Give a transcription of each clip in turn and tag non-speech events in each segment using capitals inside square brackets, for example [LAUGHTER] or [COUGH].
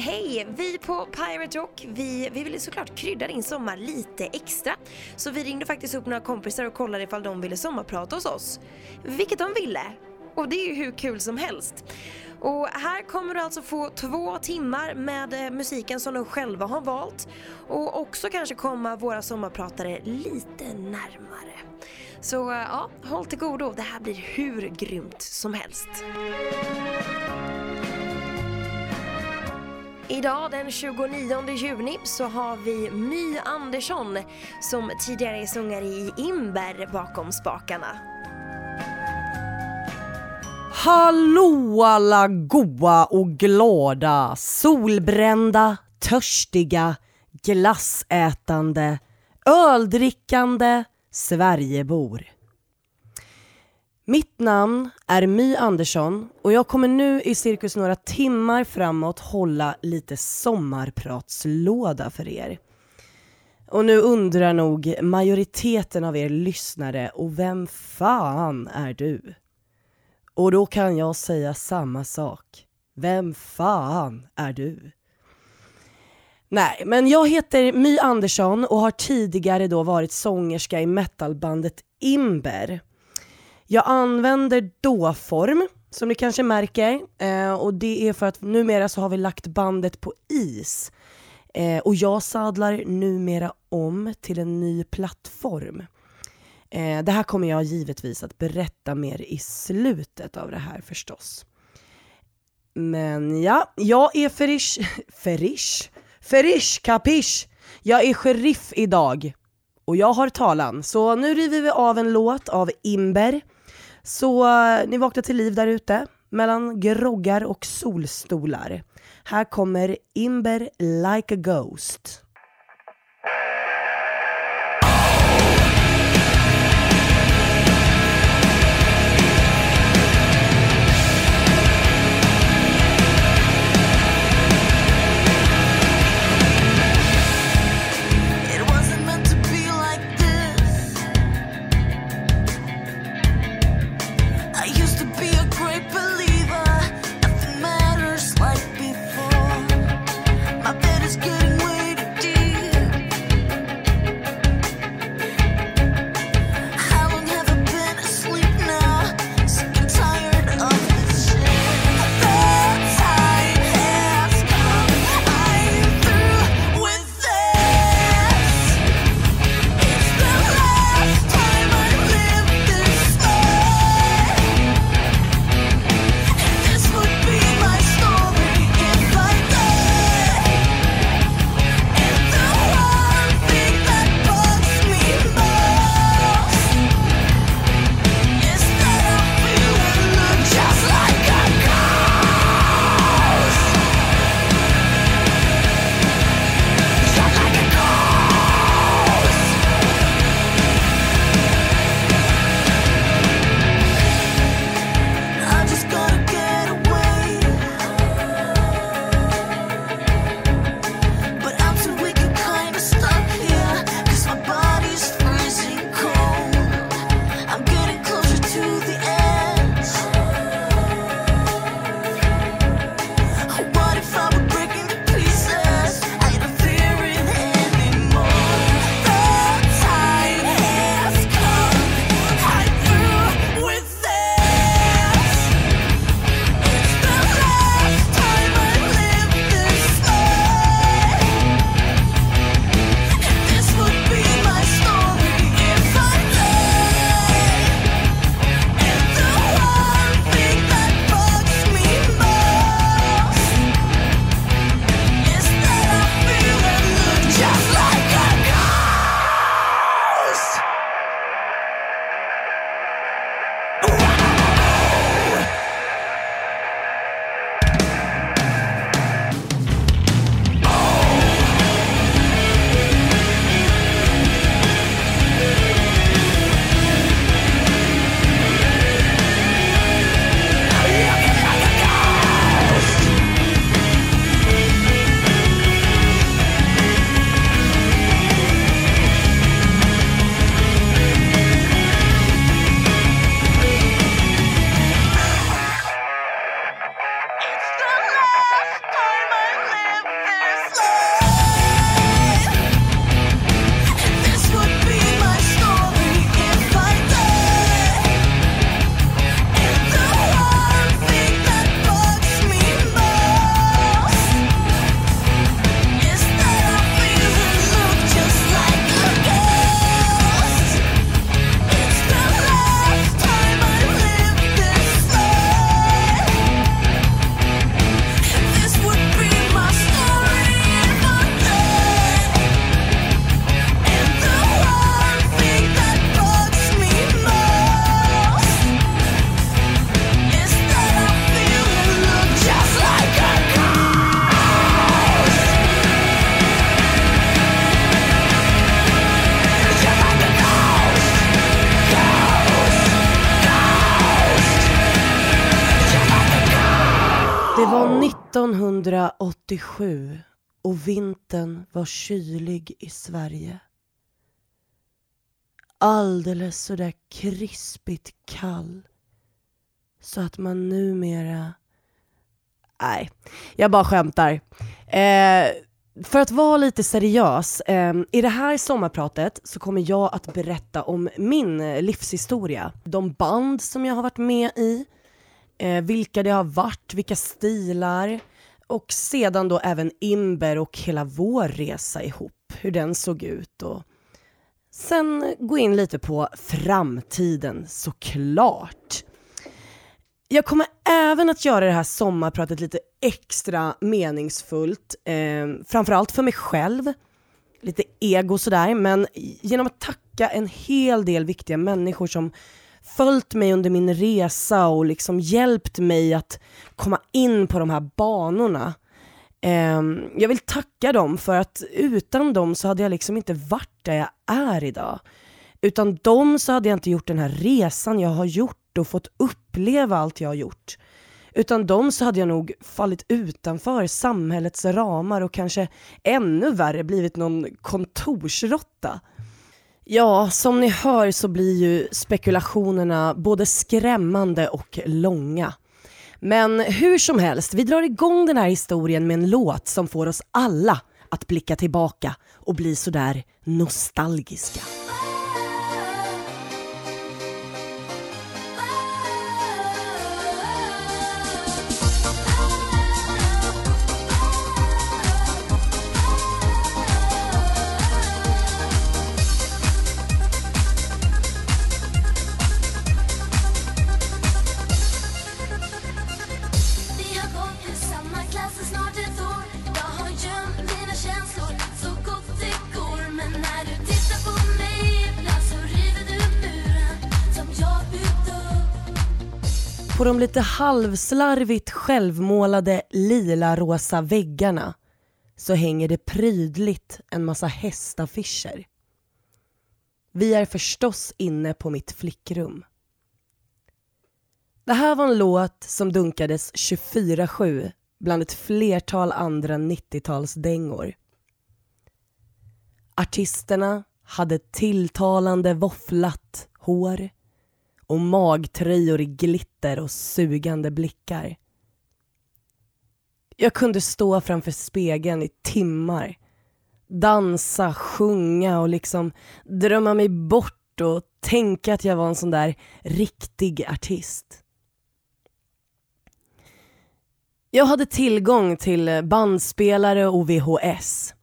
Hej! Vi på Pirate Rock, vi, vi ville såklart krydda din sommar lite extra. Så vi ringde faktiskt upp några kompisar och kollade ifall de ville sommarprata hos oss. Vilket de ville. Och det är ju hur kul som helst. Och här kommer du alltså få två timmar med eh, musiken som de själva har valt. Och också kanske komma våra sommarpratare lite närmare. Så eh, ja, håll till godo. Det här blir hur grymt som helst. Idag den 29 juni så har vi My Andersson som tidigare är sångare i Imber bakom spakarna. Hallå alla goa och glada, solbrända, törstiga, glassätande, öldrickande Sverigebor. Mitt namn är My Andersson och jag kommer nu i cirkus några timmar framåt hålla lite sommarpratslåda för er. Och nu undrar nog majoriteten av er lyssnare, och vem fan är du? Och då kan jag säga samma sak. Vem fan är du? Nej, men jag heter My Andersson och har tidigare då varit sångerska i metalbandet Imber. Jag använder då-form, som ni kanske märker, eh, och det är för att numera så har vi lagt bandet på is. Eh, och jag sadlar numera om till en ny plattform. Eh, det här kommer jag givetvis att berätta mer i slutet av det här förstås. Men ja, jag är Ferish, [LAUGHS] Ferish? Ferish kapish! Jag är sheriff idag. Och jag har talan. Så nu river vi av en låt av Imber. Så ni vaknar till liv där ute, mellan groggar och solstolar. Här kommer Imber like a ghost. Alldeles sådär krispigt kall så att man numera... Nej, jag bara skämtar. Eh, för att vara lite seriös, eh, i det här sommarpratet så kommer jag att berätta om min eh, livshistoria. De band som jag har varit med i, eh, vilka det har varit, vilka stilar och sedan då även Imber och hela vår resa ihop, hur den såg ut och sen gå in lite på framtiden såklart. Jag kommer även att göra det här sommarpratet lite extra meningsfullt, eh, framförallt för mig själv, lite ego sådär, men genom att tacka en hel del viktiga människor som följt mig under min resa och liksom hjälpt mig att komma in på de här banorna. Eh, jag vill tacka dem för att utan dem så hade jag liksom inte varit där jag är idag. Utan dem så hade jag inte gjort den här resan jag har gjort och fått uppleva allt jag har gjort. Utan dem så hade jag nog fallit utanför samhällets ramar och kanske ännu värre blivit någon kontorsrotta. Ja, som ni hör så blir ju spekulationerna både skrämmande och långa. Men hur som helst, vi drar igång den här historien med en låt som får oss alla att blicka tillbaka och bli sådär nostalgiska. På de lite halvslarvigt självmålade lila-rosa väggarna så hänger det prydligt en massa hästaffischer. Vi är förstås inne på mitt flickrum. Det här var en låt som dunkades 24-7 bland ett flertal andra 90-talsdängor. Artisterna hade tilltalande våfflat hår och magtröjor i glitter och sugande blickar. Jag kunde stå framför spegeln i timmar, dansa, sjunga och liksom drömma mig bort och tänka att jag var en sån där riktig artist. Jag hade tillgång till bandspelare och VHS.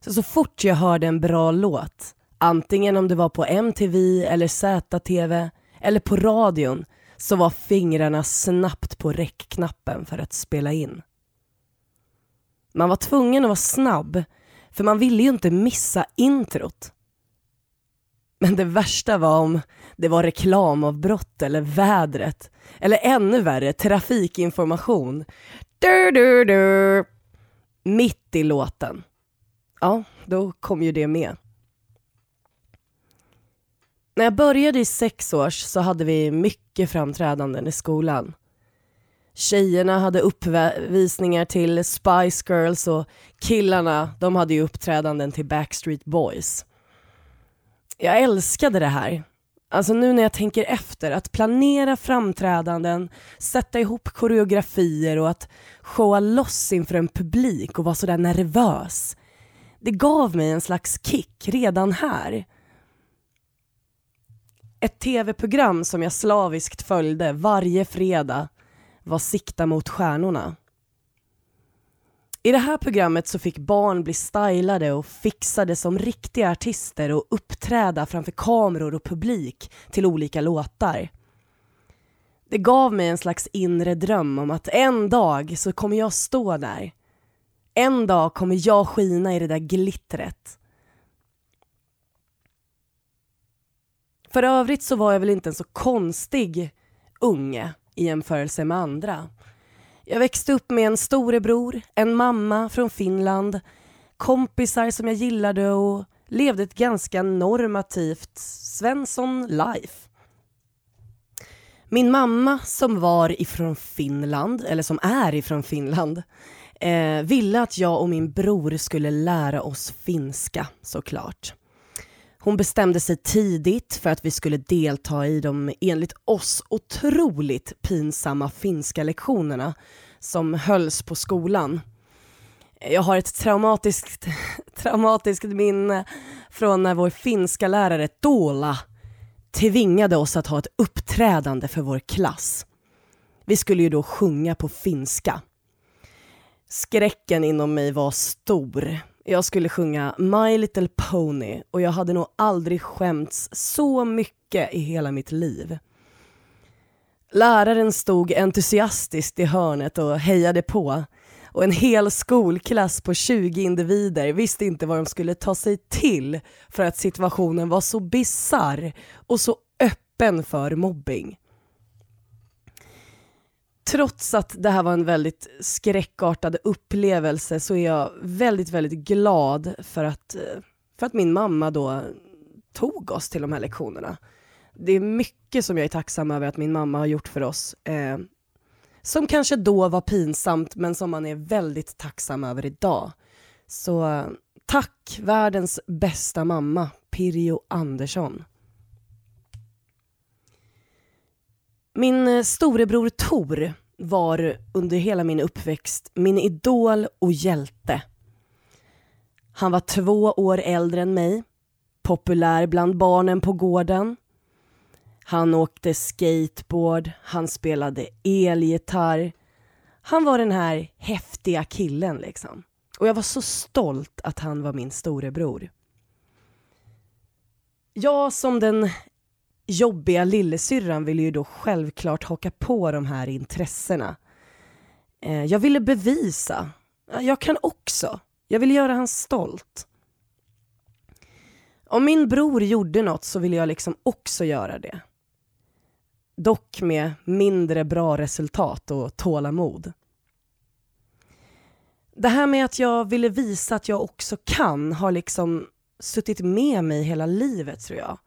Så, så fort jag hörde en bra låt, antingen om det var på MTV eller ZTV eller på radion, så var fingrarna snabbt på räckknappen för att spela in. Man var tvungen att vara snabb, för man ville ju inte missa introt. Men det värsta var om det var reklamavbrott eller vädret. Eller ännu värre, trafikinformation. Du, du, du. Mitt i låten. Ja, då kom ju det med. När jag började i sex års så hade vi mycket framträdanden i skolan. Tjejerna hade uppvisningar till Spice Girls och killarna de hade ju uppträdanden till Backstreet Boys. Jag älskade det här. Alltså nu när jag tänker efter, att planera framträdanden, sätta ihop koreografier och att showa loss inför en publik och vara sådär nervös. Det gav mig en slags kick redan här. Ett tv-program som jag slaviskt följde varje fredag var Sikta mot stjärnorna. I det här programmet så fick barn bli stylade och fixade som riktiga artister och uppträda framför kameror och publik till olika låtar. Det gav mig en slags inre dröm om att en dag så kommer jag stå där. En dag kommer jag skina i det där glittret. För övrigt så var jag väl inte en så konstig unge i jämförelse med andra. Jag växte upp med en storebror, en mamma från Finland, kompisar som jag gillade och levde ett ganska normativt Svensson-life. Min mamma som var ifrån Finland, eller som är ifrån Finland, eh, ville att jag och min bror skulle lära oss finska såklart. Hon bestämde sig tidigt för att vi skulle delta i de enligt oss otroligt pinsamma finska lektionerna som hölls på skolan. Jag har ett traumatiskt, [LAUGHS] traumatiskt minne från när vår finska lärare Dola tvingade oss att ha ett uppträdande för vår klass. Vi skulle ju då sjunga på finska. Skräcken inom mig var stor. Jag skulle sjunga My Little Pony och jag hade nog aldrig skämts så mycket i hela mitt liv. Läraren stod entusiastiskt i hörnet och hejade på och en hel skolklass på 20 individer visste inte vad de skulle ta sig till för att situationen var så bizarr och så öppen för mobbing. Trots att det här var en väldigt skräckartad upplevelse så är jag väldigt, väldigt glad för att, eh, för att min mamma då tog oss till de här lektionerna. Det är mycket som jag är tacksam över att min mamma har gjort för oss. Eh, som kanske då var pinsamt men som man är väldigt tacksam över idag. Så eh, tack världens bästa mamma, Pirjo Andersson. Min eh, storebror Tor var under hela min uppväxt min idol och hjälte. Han var två år äldre än mig, populär bland barnen på gården. Han åkte skateboard, han spelade elgitarr. Han var den här häftiga killen liksom. Och jag var så stolt att han var min storebror. Jag som den jobbiga lillasyrran ville ju då självklart haka på de här intressena. Eh, jag ville bevisa. Jag kan också. Jag ville göra han stolt. Om min bror gjorde något så ville jag liksom också göra det. Dock med mindre bra resultat och tålamod. Det här med att jag ville visa att jag också kan har liksom suttit med mig hela livet tror jag.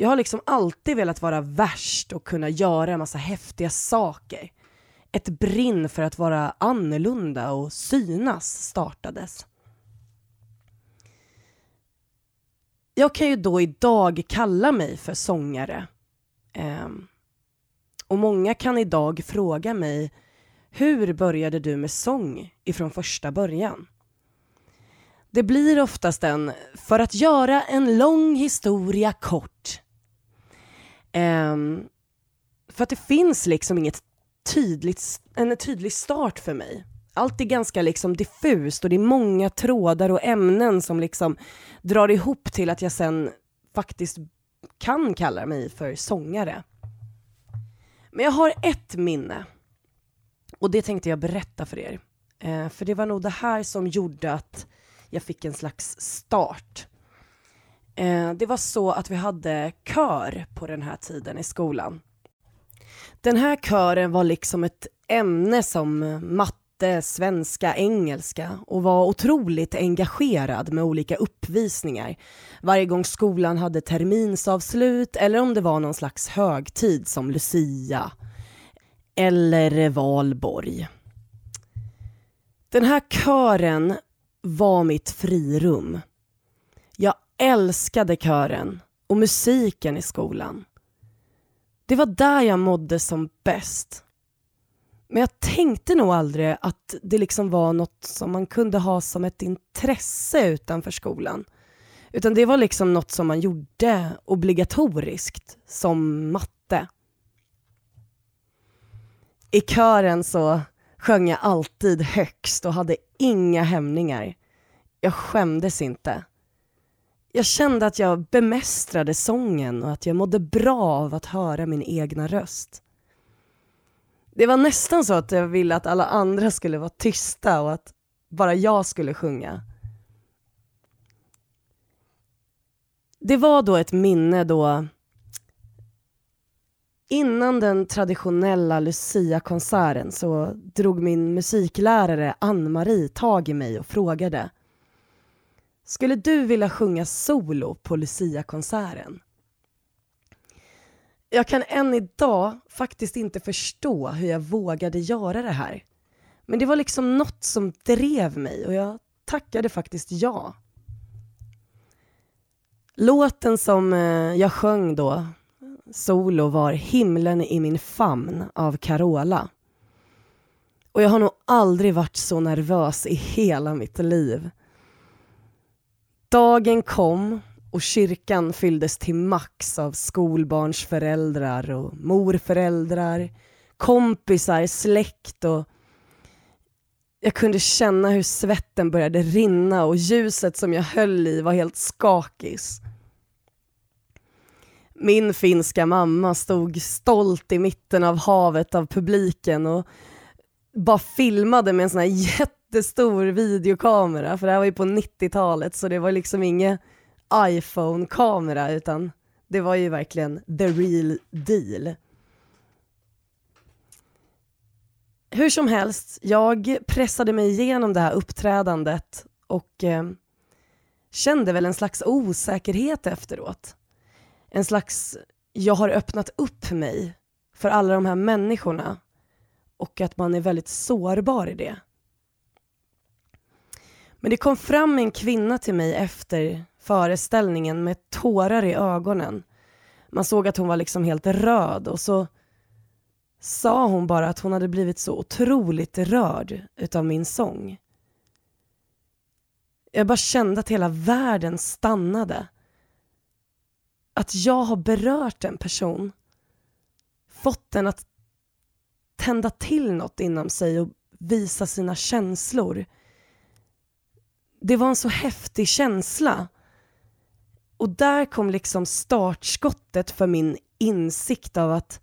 Jag har liksom alltid velat vara värst och kunna göra en massa häftiga saker. Ett brinn för att vara annorlunda och synas startades. Jag kan ju då idag kalla mig för sångare. Um, och många kan idag fråga mig hur började du med sång ifrån första början? Det blir oftast en, för att göra en lång historia kort. Um, för att det finns liksom inget tydligt, en tydlig start för mig. Allt är ganska liksom diffust och det är många trådar och ämnen som liksom drar ihop till att jag sen faktiskt kan kalla mig för sångare. Men jag har ett minne och det tänkte jag berätta för er. Eh, för det var nog det här som gjorde att jag fick en slags start. Eh, det var så att vi hade kör på den här tiden i skolan. Den här kören var liksom ett ämne som matte, svenska, engelska och var otroligt engagerad med olika uppvisningar varje gång skolan hade terminsavslut eller om det var någon slags högtid som Lucia eller valborg. Den här kören var mitt frirum. Jag älskade kören och musiken i skolan. Det var där jag mådde som bäst. Men jag tänkte nog aldrig att det liksom var något som man kunde ha som ett intresse utanför skolan. Utan det var liksom något som man gjorde obligatoriskt, som matte. I kören så sjöng jag alltid högst och hade inga hämningar. Jag skämdes inte. Jag kände att jag bemästrade sången och att jag mådde bra av att höra min egna röst. Det var nästan så att jag ville att alla andra skulle vara tysta och att bara jag skulle sjunga. Det var då ett minne då Innan den traditionella Lucia-konserten så drog min musiklärare Ann-Marie tag i mig och frågade skulle du vilja sjunga solo på Lucia-konserten? Jag kan än idag faktiskt inte förstå hur jag vågade göra det här. Men det var liksom något som drev mig och jag tackade faktiskt ja. Låten som eh, jag sjöng då, solo, var Himlen i min famn av Carola. Och jag har nog aldrig varit så nervös i hela mitt liv. Dagen kom och kyrkan fylldes till max av skolbarnsföräldrar och morföräldrar, kompisar, släkt och jag kunde känna hur svetten började rinna och ljuset som jag höll i var helt skakis. Min finska mamma stod stolt i mitten av havet av publiken och bara filmade med en sån här jättestor videokamera, för det här var ju på 90-talet så det var liksom ingen iPhone-kamera utan det var ju verkligen the real deal. Hur som helst, jag pressade mig igenom det här uppträdandet och eh, kände väl en slags osäkerhet efteråt. En slags, jag har öppnat upp mig för alla de här människorna och att man är väldigt sårbar i det. Men det kom fram en kvinna till mig efter föreställningen med tårar i ögonen. Man såg att hon var liksom helt röd och så sa hon bara att hon hade blivit så otroligt rörd utav min sång. Jag bara kände att hela världen stannade. Att jag har berört en person, fått den att tända till något inom sig och visa sina känslor. Det var en så häftig känsla. Och där kom liksom startskottet för min insikt av att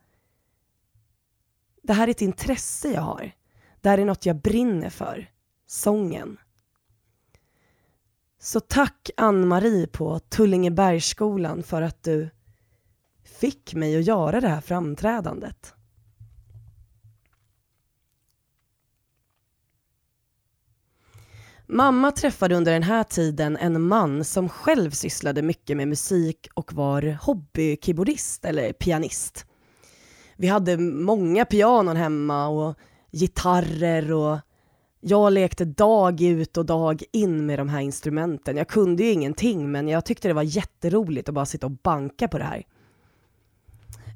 det här är ett intresse jag har. Det här är något jag brinner för. Sången. Så tack Ann-Marie på Tullingebergsskolan för att du fick mig att göra det här framträdandet. Mamma träffade under den här tiden en man som själv sysslade mycket med musik och var hobbykeyboardist eller pianist. Vi hade många pianon hemma och gitarrer och jag lekte dag ut och dag in med de här instrumenten. Jag kunde ju ingenting men jag tyckte det var jätteroligt att bara sitta och banka på det här.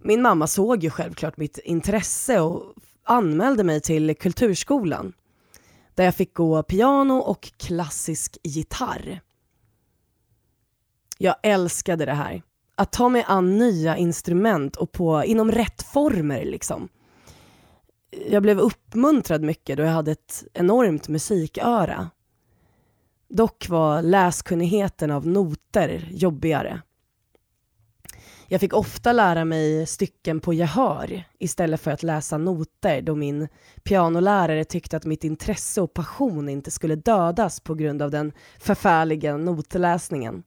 Min mamma såg ju självklart mitt intresse och anmälde mig till kulturskolan där jag fick gå piano och klassisk gitarr. Jag älskade det här. Att ta mig an nya instrument och på, inom rätt former liksom. Jag blev uppmuntrad mycket då jag hade ett enormt musiköra. Dock var läskunnigheten av noter jobbigare. Jag fick ofta lära mig stycken på gehör istället för att läsa noter då min pianolärare tyckte att mitt intresse och passion inte skulle dödas på grund av den förfärliga notläsningen.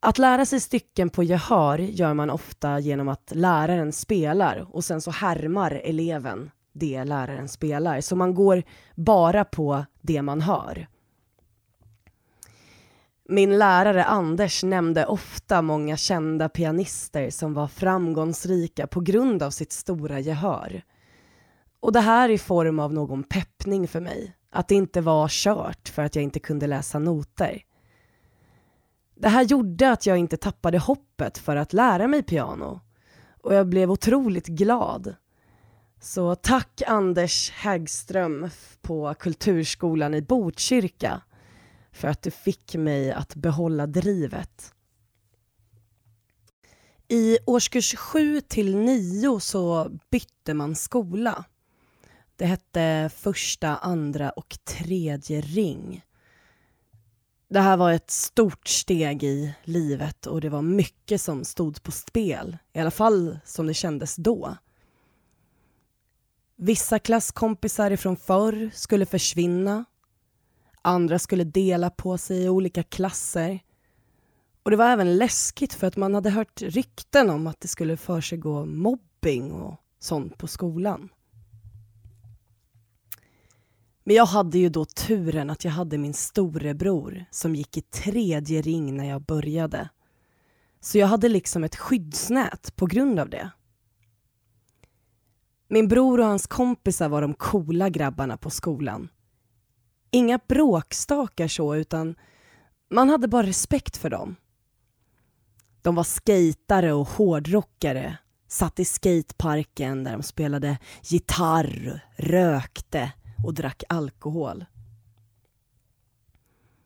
Att lära sig stycken på gehör gör man ofta genom att läraren spelar och sen så härmar eleven det läraren spelar. Så man går bara på det man hör. Min lärare Anders nämnde ofta många kända pianister som var framgångsrika på grund av sitt stora gehör. Och det här i form av någon peppning för mig. Att det inte var kört för att jag inte kunde läsa noter. Det här gjorde att jag inte tappade hoppet för att lära mig piano. Och jag blev otroligt glad. Så tack Anders Häggström på Kulturskolan i Botkyrka för att du fick mig att behålla drivet. I årskurs 7 till 9 så bytte man skola. Det hette första, andra och tredje ring. Det här var ett stort steg i livet och det var mycket som stod på spel, i alla fall som det kändes då. Vissa klasskompisar ifrån förr skulle försvinna Andra skulle dela på sig i olika klasser. Och det var även läskigt för att man hade hört rykten om att det skulle försiggå mobbing och sånt på skolan. Men jag hade ju då turen att jag hade min storebror som gick i tredje ring när jag började. Så jag hade liksom ett skyddsnät på grund av det. Min bror och hans kompisar var de coola grabbarna på skolan. Inga bråkstakar så, utan man hade bara respekt för dem. De var skejtare och hårdrockare, satt i skateparken där de spelade gitarr, rökte och drack alkohol.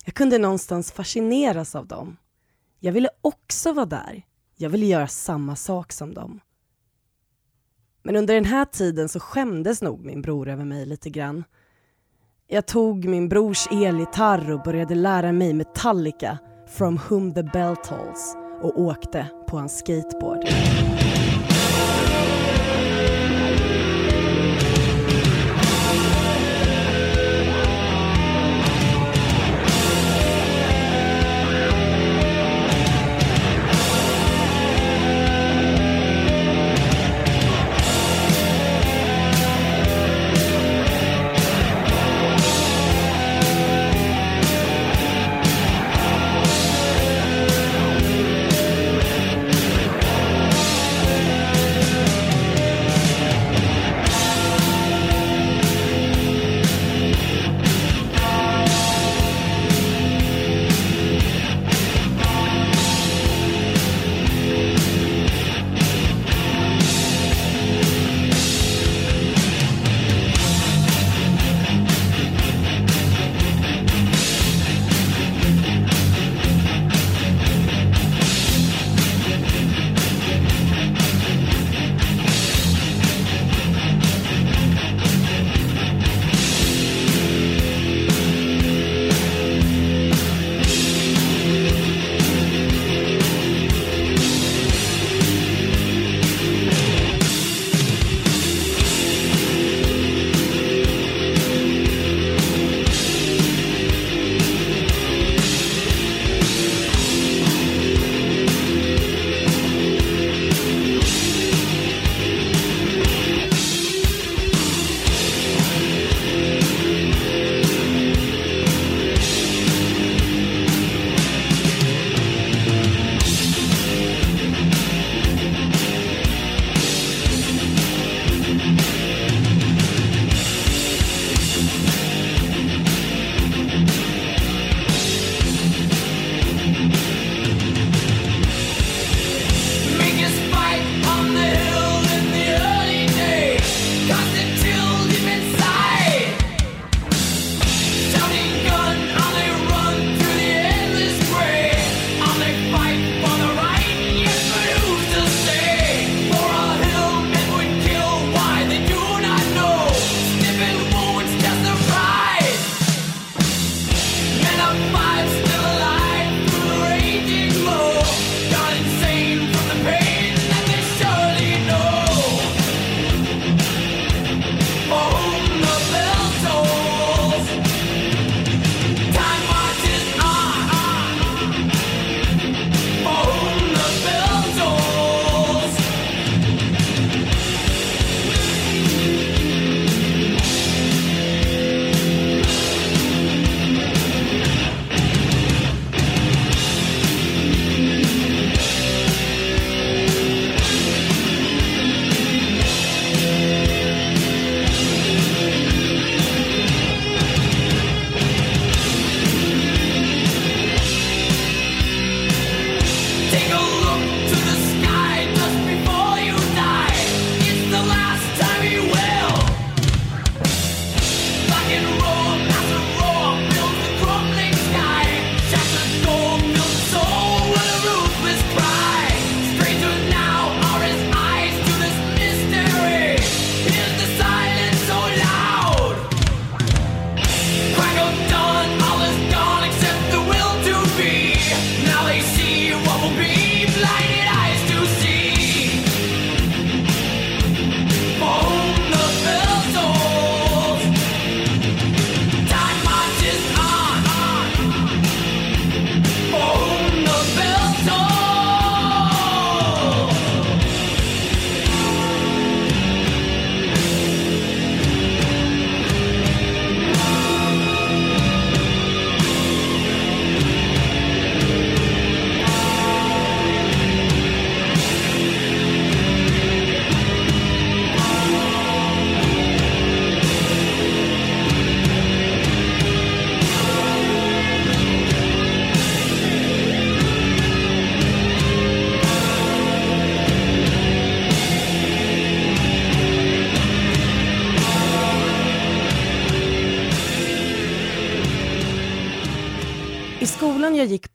Jag kunde någonstans fascineras av dem. Jag ville också vara där. Jag ville göra samma sak som dem. Men under den här tiden så skämdes nog min bror över mig lite grann. Jag tog min brors elgitarr och började lära mig Metallica, From whom the bell tolls och åkte på hans skateboard.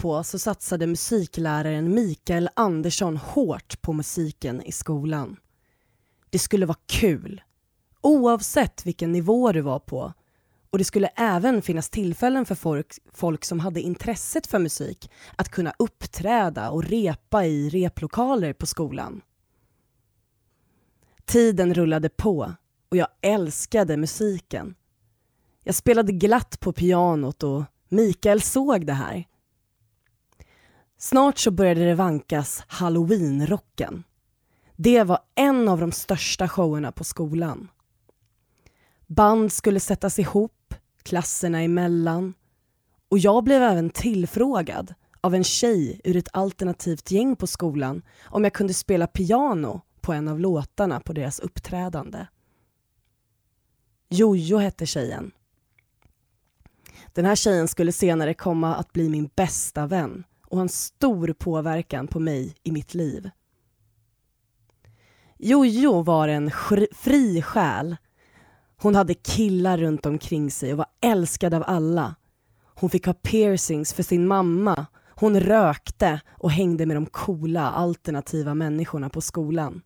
På så satsade musikläraren Mikael Andersson hårt på musiken i skolan. Det skulle vara kul, oavsett vilken nivå du var på. Och det skulle även finnas tillfällen för folk, folk som hade intresset för musik att kunna uppträda och repa i replokaler på skolan. Tiden rullade på och jag älskade musiken. Jag spelade glatt på pianot och Mikael såg det här. Snart så började det vankas halloweenrocken. Det var en av de största showerna på skolan. Band skulle sättas ihop, klasserna emellan. Och jag blev även tillfrågad av en tjej ur ett alternativt gäng på skolan om jag kunde spela piano på en av låtarna på deras uppträdande. Jojo hette tjejen. Den här tjejen skulle senare komma att bli min bästa vän och ha en stor påverkan på mig i mitt liv. Jojo var en fri själ. Hon hade killar runt omkring sig och var älskad av alla. Hon fick ha piercings för sin mamma. Hon rökte och hängde med de coola alternativa människorna på skolan.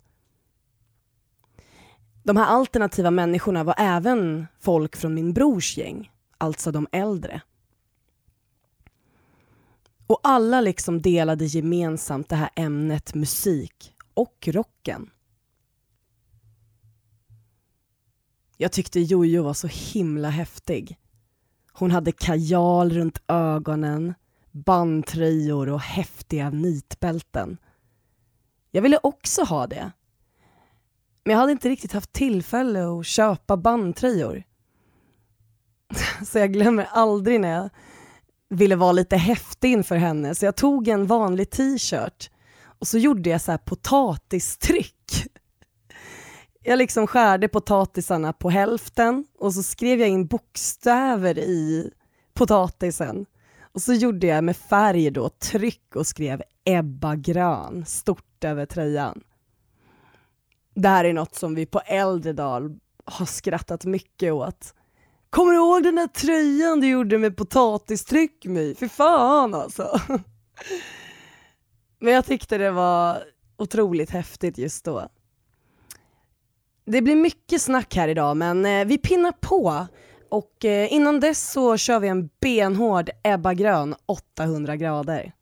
De här alternativa människorna var även folk från min brors gäng alltså de äldre. Och alla liksom delade gemensamt det här ämnet musik och rocken. Jag tyckte Jojo var så himla häftig. Hon hade kajal runt ögonen, bandtröjor och häftiga nitbälten. Jag ville också ha det. Men jag hade inte riktigt haft tillfälle att köpa bandtröjor. [LAUGHS] Så jag glömmer aldrig när jag ville vara lite häftig inför henne, så jag tog en vanlig t-shirt och så gjorde jag så här potatistryck. Jag liksom skärde potatisarna på hälften och så skrev jag in bokstäver i potatisen. Och så gjorde jag med färg då tryck och skrev Ebba Grön stort över tröjan. Det här är något som vi på äldre dag har skrattat mycket åt. Kommer du ihåg den där tröjan du gjorde med potatistryck My? Fy fan alltså. [LAUGHS] Men jag tyckte det var otroligt häftigt just då. Det blir mycket snack här idag men eh, vi pinnar på och eh, innan dess så kör vi en benhård Ebba Grön 800 grader.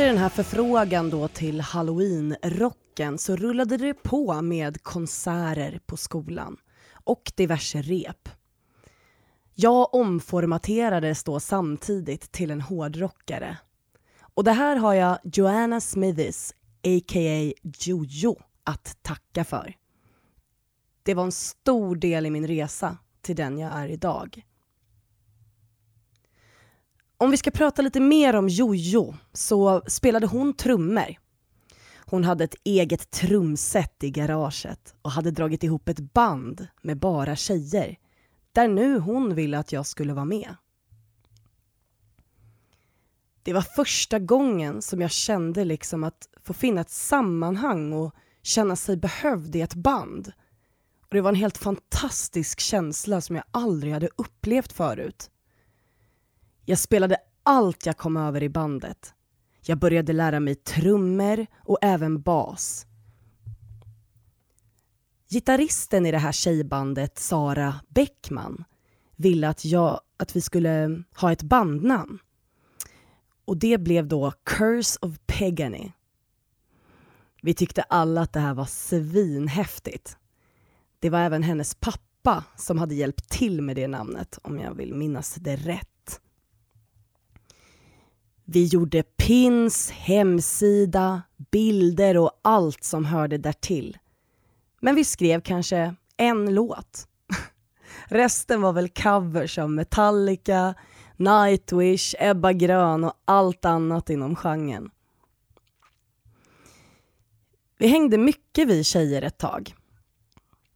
Efter den här förfrågan då till halloweenrocken så rullade det på med konserter på skolan och diverse rep. Jag omformaterades då samtidigt till en hårdrockare. Och det här har jag Joanna Smithis, a.k.a. Jojo, att tacka för. Det var en stor del i min resa till den jag är idag. Om vi ska prata lite mer om Jojo så spelade hon trummor. Hon hade ett eget trumset i garaget och hade dragit ihop ett band med bara tjejer där nu hon ville att jag skulle vara med. Det var första gången som jag kände liksom att få finna ett sammanhang och känna sig behövd i ett band. Och det var en helt fantastisk känsla som jag aldrig hade upplevt förut. Jag spelade allt jag kom över i bandet. Jag började lära mig trummor och även bas. Gitarristen i det här tjejbandet, Sara Bäckman, ville att, jag, att vi skulle ha ett bandnamn. Och det blev då Curse of Pegany. Vi tyckte alla att det här var svinhäftigt. Det var även hennes pappa som hade hjälpt till med det namnet, om jag vill minnas det rätt. Vi gjorde pins, hemsida, bilder och allt som hörde därtill. Men vi skrev kanske en låt. [LAUGHS] Resten var väl covers av Metallica, Nightwish, Ebba Grön och allt annat inom genren. Vi hängde mycket vi tjejer ett tag.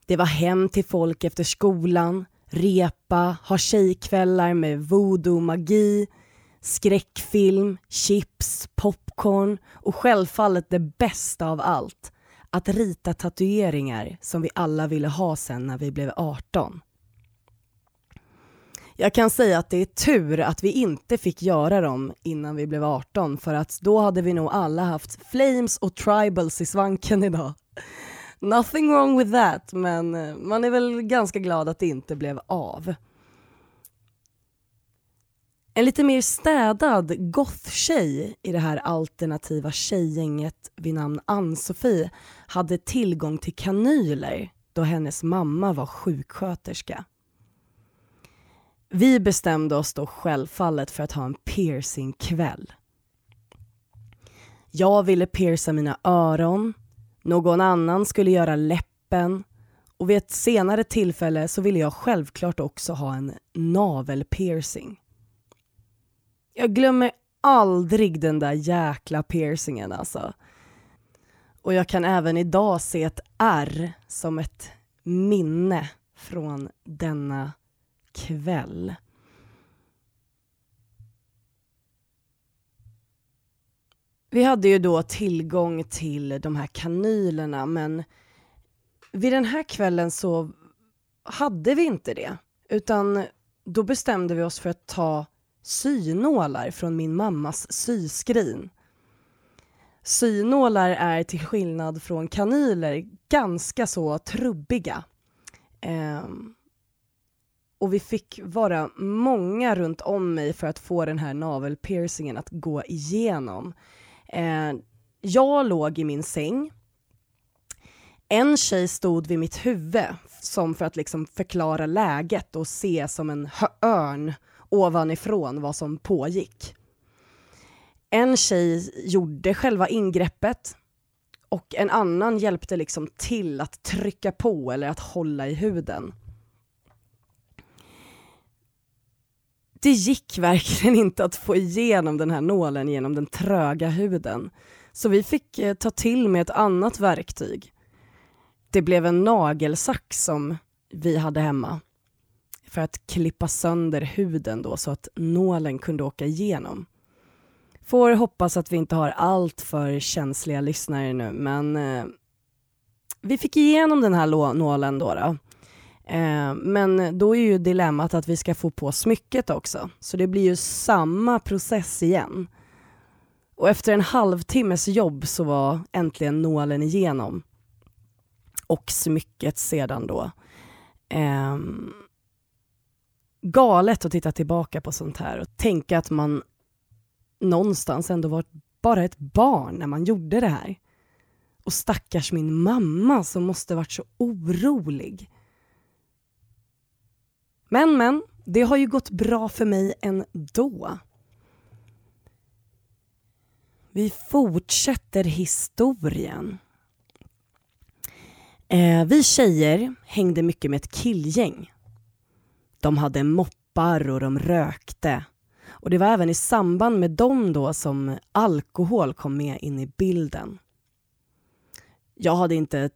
Det var hem till folk efter skolan, repa, ha tjejkvällar med voodoo-magi, skräckfilm, chips, popcorn och självfallet det bästa av allt, att rita tatueringar som vi alla ville ha sen när vi blev 18. Jag kan säga att det är tur att vi inte fick göra dem innan vi blev 18 för att då hade vi nog alla haft flames och tribals i svanken idag. Nothing wrong with that, men eh, man är väl ganska glad att det inte blev av. En lite mer städad goth-tjej i det här alternativa tjejgänget vid namn Ann-Sofie hade tillgång till kanyler då hennes mamma var sjuksköterska. Vi bestämde oss då självfallet för att ha en piercingkväll. Jag ville pierca mina öron, någon annan skulle göra läppen och vid ett senare tillfälle så ville jag självklart också ha en navelpiercing. Jag glömmer aldrig den där jäkla piercingen alltså. Och jag kan även idag se ett R som ett minne från denna kväll. Vi hade ju då tillgång till de här kanylerna men vid den här kvällen så hade vi inte det. Utan då bestämde vi oss för att ta synålar från min mammas syskrin. Synålar är till skillnad från kanyler ganska så trubbiga. Ehm, och vi fick vara många runt om mig för att få den här navelpiercingen att gå igenom. Ehm, jag låg i min säng. En tjej stod vid mitt huvud som för att liksom förklara läget och se som en örn ovanifrån vad som pågick. En tjej gjorde själva ingreppet och en annan hjälpte liksom till att trycka på eller att hålla i huden. Det gick verkligen inte att få igenom den här nålen genom den tröga huden. Så vi fick eh, ta till med ett annat verktyg. Det blev en nagelsax som vi hade hemma för att klippa sönder huden då så att nålen kunde åka igenom. Får hoppas att vi inte har allt för känsliga lyssnare nu men eh, vi fick igenom den här nålen då. då. Eh, men då är ju dilemmat att vi ska få på smycket också så det blir ju samma process igen. Och efter en halvtimmes jobb så var äntligen nålen igenom. Och smycket sedan då. Um, galet att titta tillbaka på sånt här och tänka att man någonstans ändå var bara ett barn när man gjorde det här. Och stackars min mamma som måste varit så orolig. Men men, det har ju gått bra för mig ändå. Vi fortsätter historien. Eh, vi tjejer hängde mycket med ett killgäng. De hade moppar och de rökte. Och det var även i samband med dem då som alkohol kom med in i bilden. Jag hade inte ett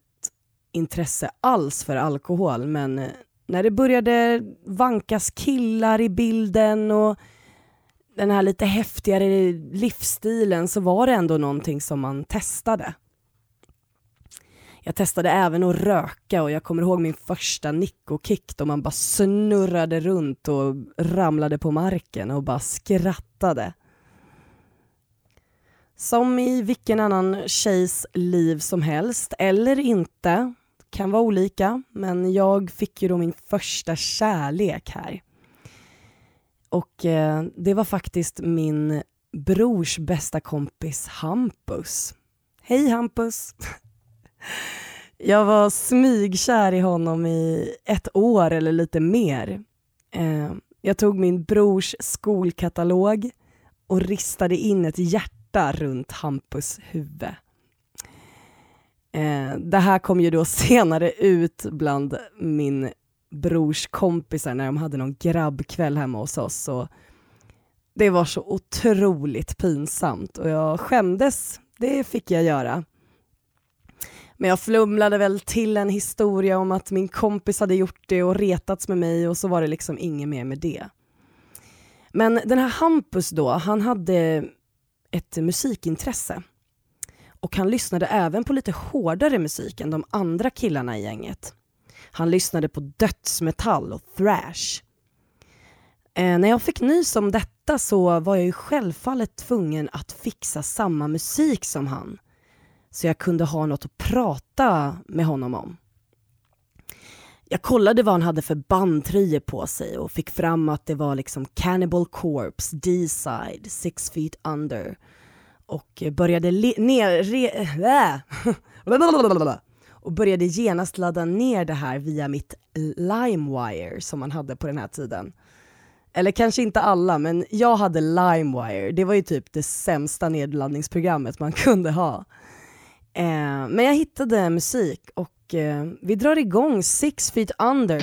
intresse alls för alkohol men eh, när det började vankas killar i bilden och den här lite häftigare livsstilen så var det ändå någonting som man testade. Jag testade även att röka och jag kommer ihåg min första nikokick då man bara snurrade runt och ramlade på marken och bara skrattade. Som i vilken annan tjejs liv som helst, eller inte, kan vara olika, men jag fick ju då min första kärlek här. Och eh, det var faktiskt min brors bästa kompis Hampus. Hej Hampus! [LAUGHS] Jag var smygkär i honom i ett år eller lite mer. Eh, jag tog min brors skolkatalog och ristade in ett hjärta runt Hampus huvud. Eh, det här kom ju då [LAUGHS] senare ut bland min brors kompisar när de hade någon grabbkväll hemma hos oss. Och det var så otroligt pinsamt och jag skämdes, det fick jag göra. Men jag flumlade väl till en historia om att min kompis hade gjort det och retats med mig och så var det liksom inget mer med det. Men den här Hampus då, han hade ett musikintresse. Och han lyssnade även på lite hårdare musik än de andra killarna i gänget. Han lyssnade på dödsmetall och thrash. Eh, när jag fick nys om detta så var jag ju självfallet tvungen att fixa samma musik som han så jag kunde ha något att prata med honom om. Jag kollade vad han hade för bandtröjor på sig och fick fram att det var liksom Cannibal Corpse, D-side, Six Feet Under och började ner... Re, äh, [LAUGHS] och började genast ladda ner det här via mitt LimeWire som man hade på den här tiden. Eller kanske inte alla, men jag hade LimeWire. Det var ju typ det sämsta nedladdningsprogrammet man kunde ha. Eh, men jag hittade musik och eh, vi drar igång Six Feet Under.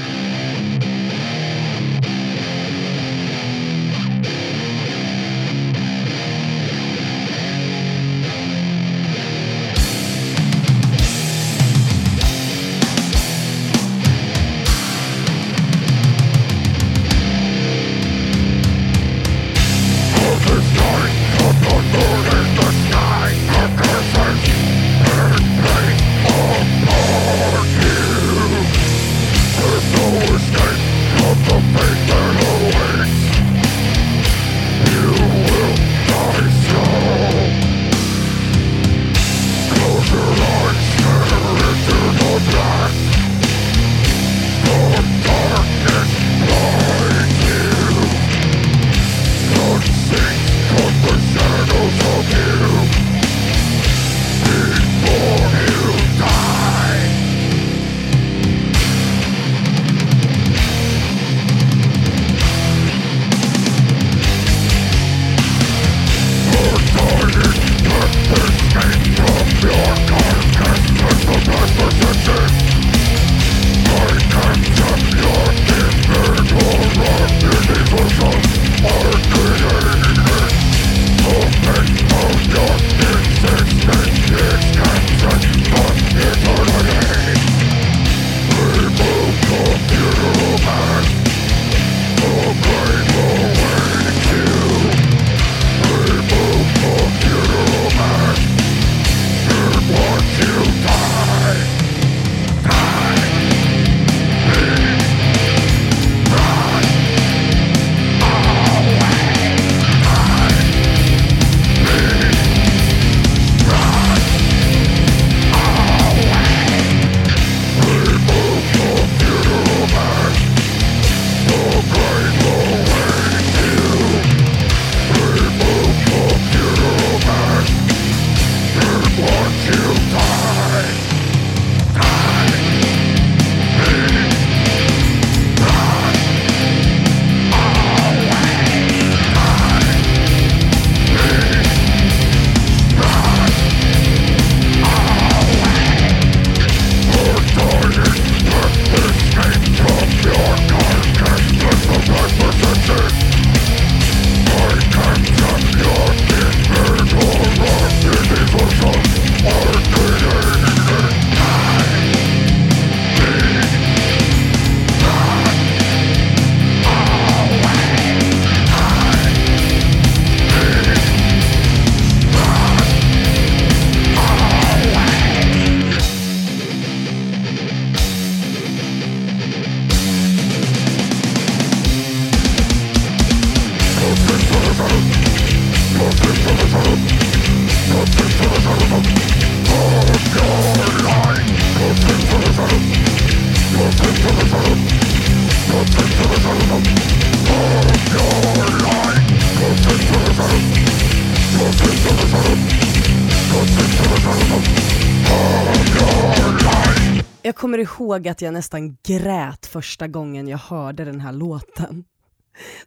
Ihåg att jag nästan grät första gången jag hörde den här låten.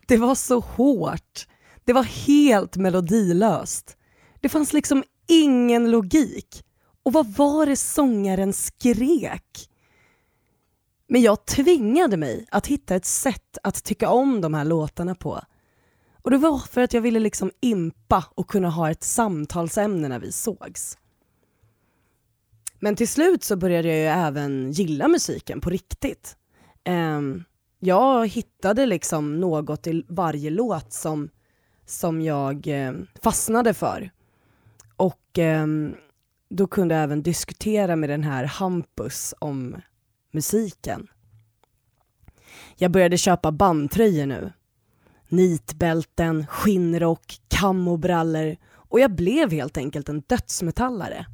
Det var så hårt. Det var helt melodilöst. Det fanns liksom ingen logik. Och vad var det sångaren skrek? Men jag tvingade mig att hitta ett sätt att tycka om de här låtarna på. Och det var för att jag ville liksom impa och kunna ha ett samtalsämne när vi sågs. Men till slut så började jag ju även gilla musiken på riktigt. Ehm, jag hittade liksom något i varje låt som, som jag eh, fastnade för. Och ehm, då kunde jag även diskutera med den här Hampus om musiken. Jag började köpa bandtröjor nu. Nitbälten, skinnrock, kammobrallor och jag blev helt enkelt en dödsmetallare.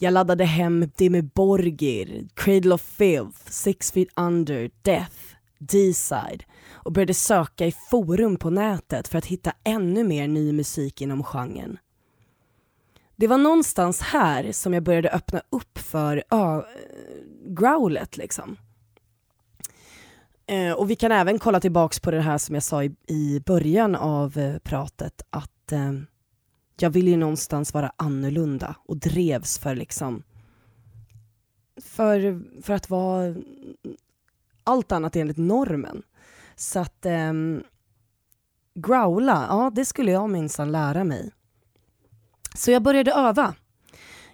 Jag laddade hem Dimmy Borgir, Cradle of Filth, Six Feet Under, Death, D-side och började söka i forum på nätet för att hitta ännu mer ny musik inom genren. Det var någonstans här som jag började öppna upp för uh, growlet liksom. Uh, och vi kan även kolla tillbaks på det här som jag sa i, i början av uh, pratet att uh, jag ville ju någonstans vara annorlunda och drevs för liksom för, för att vara allt annat enligt normen. Så att um, growla, ja det skulle jag minsann lära mig. Så jag började öva.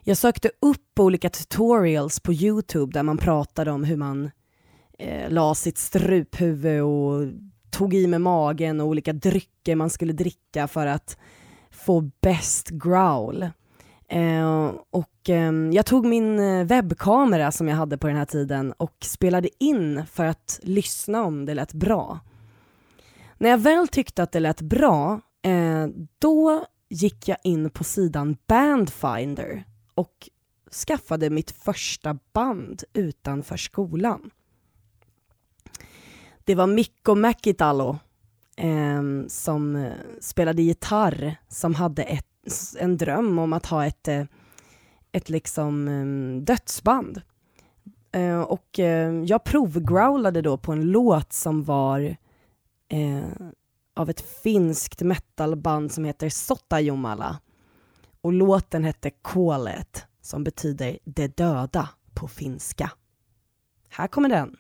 Jag sökte upp olika tutorials på Youtube där man pratade om hur man eh, la sitt struphuvud och tog i med magen och olika drycker man skulle dricka för att få bäst growl. Eh, och eh, jag tog min eh, webbkamera som jag hade på den här tiden och spelade in för att lyssna om det lät bra. När jag väl tyckte att det lät bra, eh, då gick jag in på sidan Bandfinder och skaffade mitt första band utanför skolan. Det var Mikko Mäkitalo Ehm, eh, som spelade gitarr, som hade ett, en dröm om att ha ett, eh, ett liksom ehm, dödsband. Eh, och eh, jag provgrowlade då på en låt som var eh, av ett finskt metalband som heter Sotajomala. Och låten hette Kolet, som betyder det döda på finska. Här kommer den.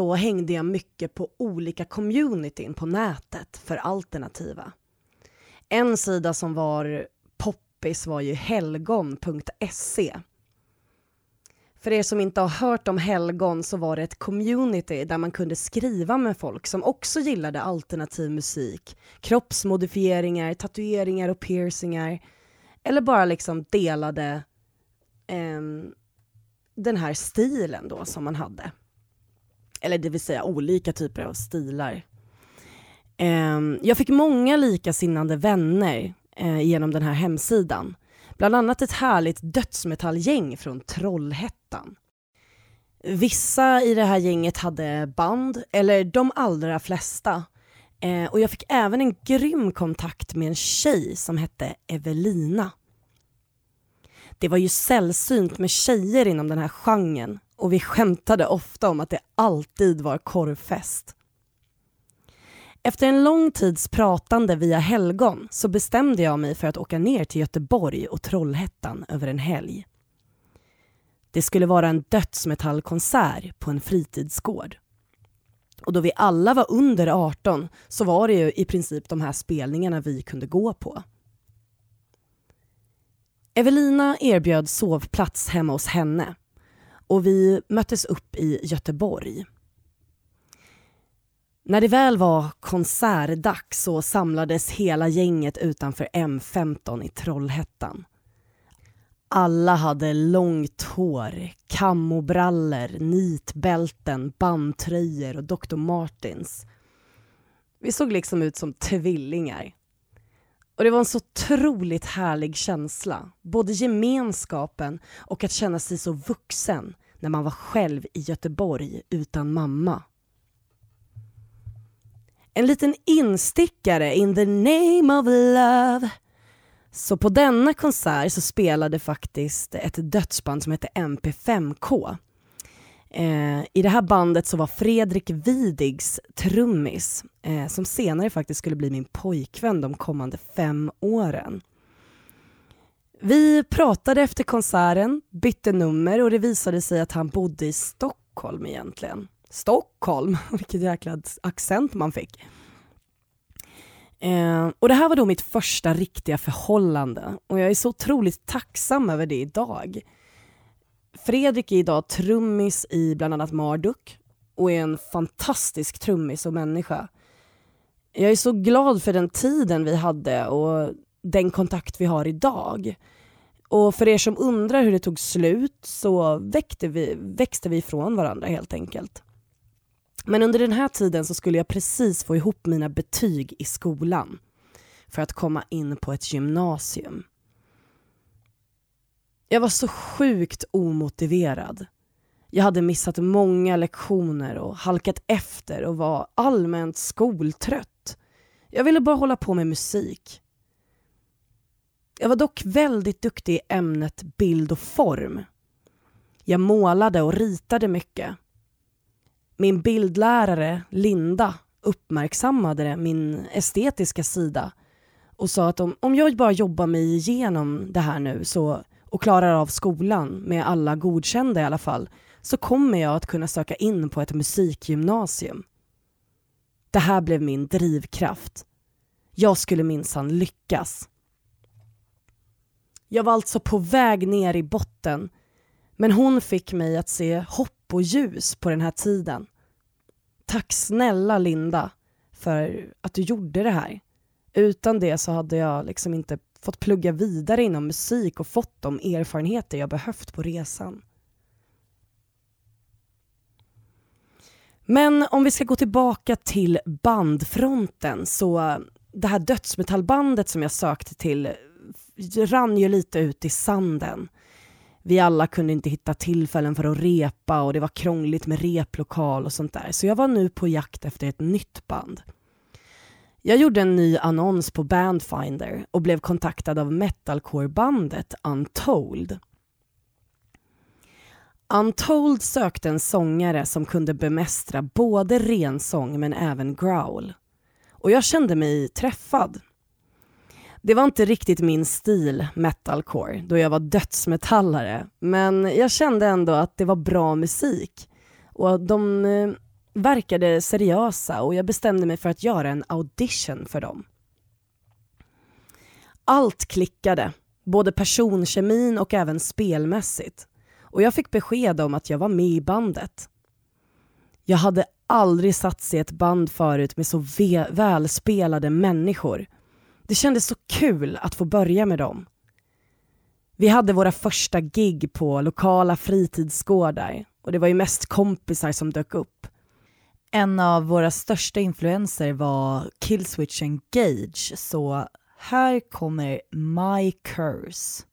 Så hängde jag mycket på olika communityn på nätet för alternativa. En sida som var poppis var ju helgon.se. För er som inte har hört om Helgon så var det ett community där man kunde skriva med folk som också gillade alternativ musik, kroppsmodifieringar, tatueringar och piercingar. Eller bara liksom delade eh, den här stilen då som man hade. Eller det vill säga olika typer av stilar. Ehm, jag fick många likasinnande vänner eh, genom den här hemsidan. Bland annat ett härligt dödsmetallgäng från Trollhättan. Vissa i det här gänget hade band, eller de allra flesta. Eh, och jag fick även en grym kontakt med en tjej som hette Evelina. Det var ju sällsynt med tjejer inom den här genren och vi skämtade ofta om att det alltid var korvfest. Efter en lång tids pratande via helgon så bestämde jag mig för att åka ner till Göteborg och Trollhättan över en helg. Det skulle vara en dödsmetallkonsert på en fritidsgård. Och då vi alla var under 18 så var det ju i princip de här spelningarna vi kunde gå på. Evelina erbjöd sovplats hemma hos henne och vi möttes upp i Göteborg. När det väl var konsertdags så samlades hela gänget utanför M15 i Trollhättan. Alla hade långt hår, kammobrallor, nitbälten, bandtröjor och Dr. Martins. Vi såg liksom ut som tvillingar. Och det var en så otroligt härlig känsla. Både gemenskapen och att känna sig så vuxen när man var själv i Göteborg utan mamma. En liten instickare in the name of love. Så på denna konsert så spelade faktiskt ett dödsband som hette MP5K. Eh, I det här bandet så var Fredrik Widigs trummis, eh, som senare faktiskt skulle bli min pojkvän de kommande fem åren. Vi pratade efter konserten, bytte nummer och det visade sig att han bodde i Stockholm egentligen. Stockholm, [LAUGHS] vilket jäkla accent man fick. Eh, och det här var då mitt första riktiga förhållande och jag är så otroligt tacksam över det idag. Fredrik är idag trummis i bland annat Marduk och är en fantastisk trummis och människa. Jag är så glad för den tiden vi hade och den kontakt vi har idag. Och för er som undrar hur det tog slut så växte vi, växte vi ifrån varandra helt enkelt. Men under den här tiden så skulle jag precis få ihop mina betyg i skolan för att komma in på ett gymnasium. Jag var så sjukt omotiverad. Jag hade missat många lektioner och halkat efter och var allmänt skoltrött. Jag ville bara hålla på med musik. Jag var dock väldigt duktig i ämnet bild och form. Jag målade och ritade mycket. Min bildlärare Linda uppmärksammade min estetiska sida och sa att om, om jag bara jobbar mig igenom det här nu så, och klarar av skolan med alla godkända i alla fall så kommer jag att kunna söka in på ett musikgymnasium. Det här blev min drivkraft. Jag skulle minsann lyckas. Jag var alltså på väg ner i botten men hon fick mig att se hopp och ljus på den här tiden. Tack snälla Linda för att du gjorde det här. Utan det så hade jag liksom inte fått plugga vidare inom musik och fått de erfarenheter jag behövt på resan. Men om vi ska gå tillbaka till bandfronten så det här dödsmetallbandet som jag sökte till rann ju lite ut i sanden. Vi alla kunde inte hitta tillfällen för att repa och det var krångligt med replokal och sånt där. Så jag var nu på jakt efter ett nytt band. Jag gjorde en ny annons på Bandfinder och blev kontaktad av metalcorebandet Untold. Untold sökte en sångare som kunde bemästra både rensång men även growl. Och jag kände mig träffad. Det var inte riktigt min stil, metalcore, då jag var dödsmetallare, men jag kände ändå att det var bra musik. och de eh, verkade seriösa och jag bestämde mig för att göra en audition för dem. Allt klickade, både personkemin och även spelmässigt. Och jag fick besked om att jag var med i bandet. Jag hade aldrig satts i ett band förut med så välspelade människor. Det kändes så kul att få börja med dem. Vi hade våra första gig på lokala fritidsgårdar och det var ju mest kompisar som dök upp. En av våra största influenser var Killswitch Engage så här kommer My Curse.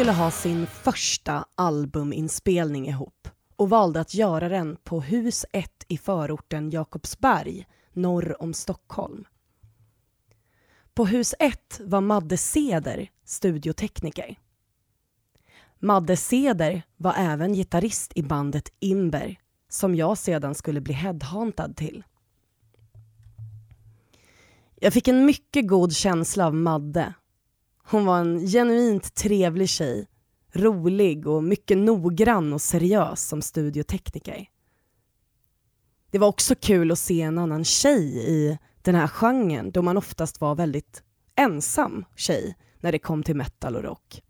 Skulle ha sin första albuminspelning ihop och valde att göra den på hus 1 i förorten Jakobsberg, norr om Stockholm. På hus 1 var Madde Seder studiotekniker. Madde Seder var även gitarrist i bandet Imber som jag sedan skulle bli headhuntad till. Jag fick en mycket god känsla av Madde. Hon var en genuint trevlig tjej, rolig och mycket noggrann och seriös som studiotekniker. Det var också kul att se en annan tjej i den här genren då man oftast var väldigt ensam tjej när det kom till metal och rock.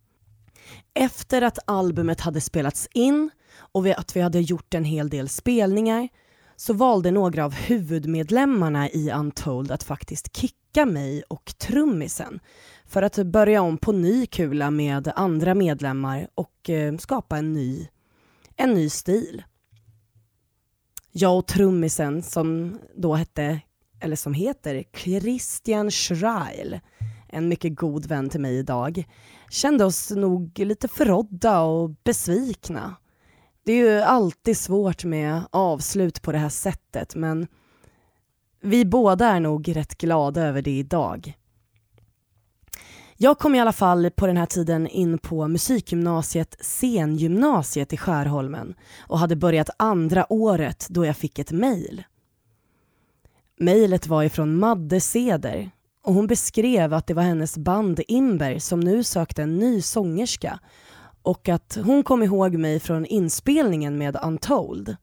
Efter att albumet hade spelats in och att vi hade gjort en hel del spelningar så valde några av huvudmedlemmarna i Untold att faktiskt kicka mig och trummisen för att börja om på ny kula med andra medlemmar och eh, skapa en ny, en ny stil. Jag och trummisen som då hette, eller som heter Christian Schreil, en mycket god vän till mig idag, kände oss nog lite förrådda och besvikna. Det är ju alltid svårt med avslut på det här sättet men vi båda är nog rätt glada över det idag. Jag kom i alla fall på den här tiden in på musikgymnasiet Scengymnasiet i Skärholmen och hade börjat andra året då jag fick ett mejl. Mejlet var ifrån Madde Seder och hon beskrev att det var hennes band Imber som nu sökte en ny sångerska och att hon kom ihåg mig från inspelningen med Untold.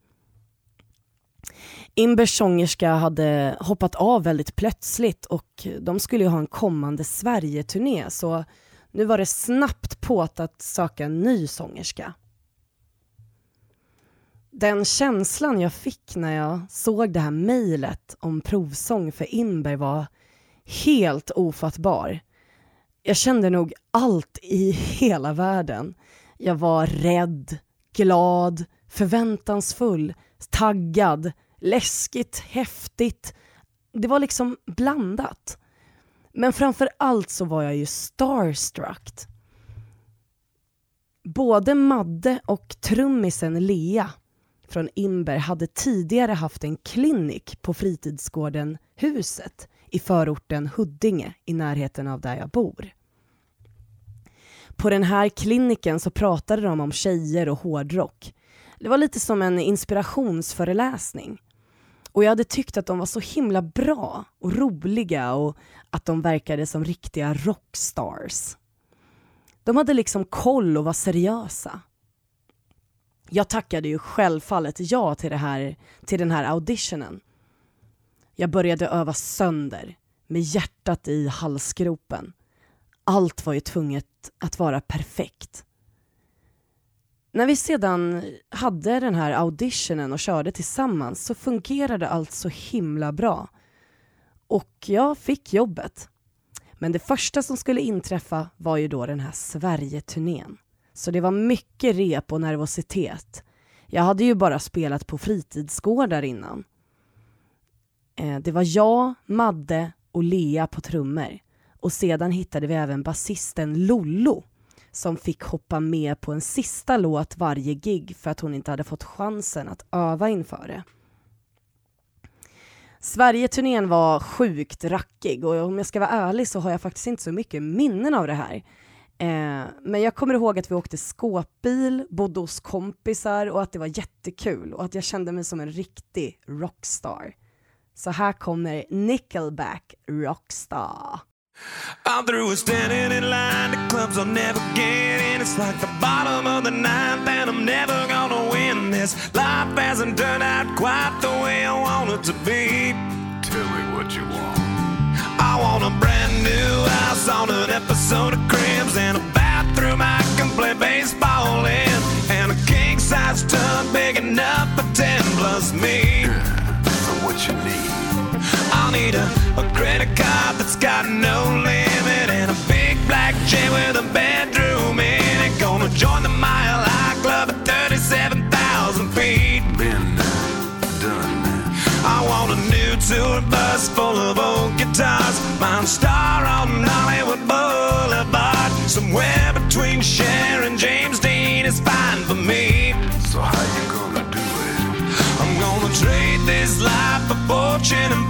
Imbers sångerska hade hoppat av väldigt plötsligt och de skulle ju ha en kommande Sverige-turné så nu var det snabbt på att söka en ny sångerska. Den känslan jag fick när jag såg det här mejlet om provsång för Imber var helt ofattbar. Jag kände nog allt i hela världen. Jag var rädd, glad, förväntansfull, taggad, läskigt, häftigt. Det var liksom blandat. Men framför allt så var jag ju starstruck. Både Madde och trummisen Lea från Imber hade tidigare haft en klinik på fritidsgården Huset i förorten Huddinge i närheten av där jag bor. På den här kliniken så pratade de om tjejer och hårdrock. Det var lite som en inspirationsföreläsning. Och jag hade tyckt att de var så himla bra och roliga och att de verkade som riktiga rockstars. De hade liksom koll och var seriösa. Jag tackade ju självfallet ja till, det här, till den här auditionen. Jag började öva sönder med hjärtat i halsgropen. Allt var ju tvunget att vara perfekt. När vi sedan hade den här auditionen och körde tillsammans så fungerade allt så himla bra. Och jag fick jobbet. Men det första som skulle inträffa var ju då den här Sverige-turnén. Så det var mycket rep och nervositet. Jag hade ju bara spelat på fritidsgårdar innan. Eh, det var jag, Madde och Lea på trummor. Och sedan hittade vi även basisten Lollo som fick hoppa med på en sista låt varje gig för att hon inte hade fått chansen att öva inför det. Sverige-turnén var sjukt rackig och om jag ska vara ärlig så har jag faktiskt inte så mycket minnen av det här. Eh, men jag kommer ihåg att vi åkte skåpbil, bodde hos kompisar och att det var jättekul och att jag kände mig som en riktig rockstar. Så här kommer Nickelback Rockstar. I'm through with standing in line. The clubs I'll never get in. It's like the bottom of the ninth, and I'm never gonna win this. Life hasn't turned out quite the way I want it to be. Tell me what you want. I want a brand new house on an episode of Cribs and a bathroom I can play baseball in, and a king size tub big enough for ten plus me. So what you need? I'll need a, a credit card that's got no limit and a big black chair with a bedroom in it. Gonna join the Mile High Club at 37,000 feet. Been done that. I want a new tour bus full of old guitars. Mine star on Hollywood Boulevard. Somewhere between Cher and James Dean is fine for me. So how you gonna do it? I'm gonna trade this life for fortune and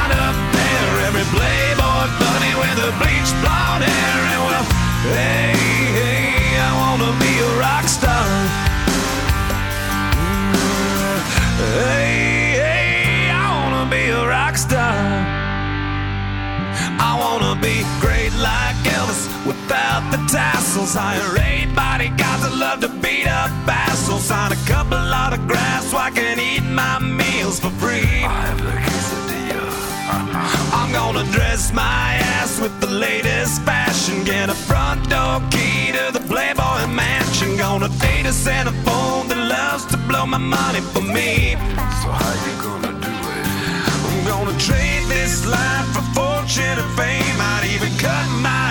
Without the tassels. Hire eight bodyguards that love to beat up assholes. Sign a couple autographs so I can eat my meals for free. I have the quesadilla. [LAUGHS] I'm gonna dress my ass with the latest fashion. Get a front door key to the Playboy Mansion. Gonna date a Santa phone that loves to blow my money for me. So how you gonna do it? I'm gonna trade this life for fortune and fame. I'd even cut my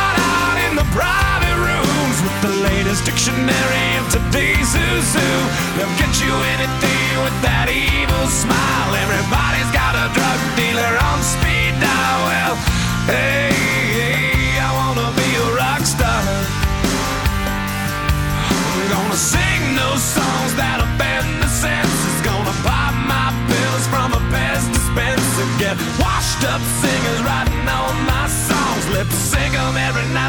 private rooms with the latest dictionary of today's who's who. They'll get you anything with that evil smile. Everybody's got a drug dealer on speed dial. Well, hey, hey I wanna be a rock star. I'm gonna sing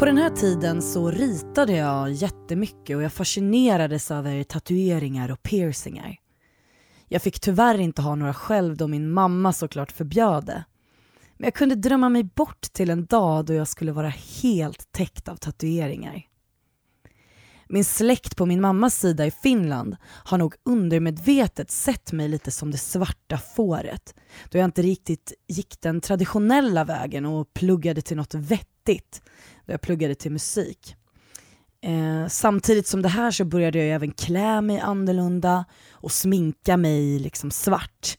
På den här tiden så ritade jag jättemycket och jag fascinerades över tatueringar och piercingar. Jag fick tyvärr inte ha några själv då min mamma såklart förbjöd det. Men jag kunde drömma mig bort till en dag då jag skulle vara helt täckt av tatueringar. Min släkt på min mammas sida i Finland har nog undermedvetet sett mig lite som det svarta fåret då jag inte riktigt gick den traditionella vägen och pluggade till något vettigt jag pluggade till musik. Eh, samtidigt som det här så började jag även klä mig annorlunda och sminka mig liksom svart.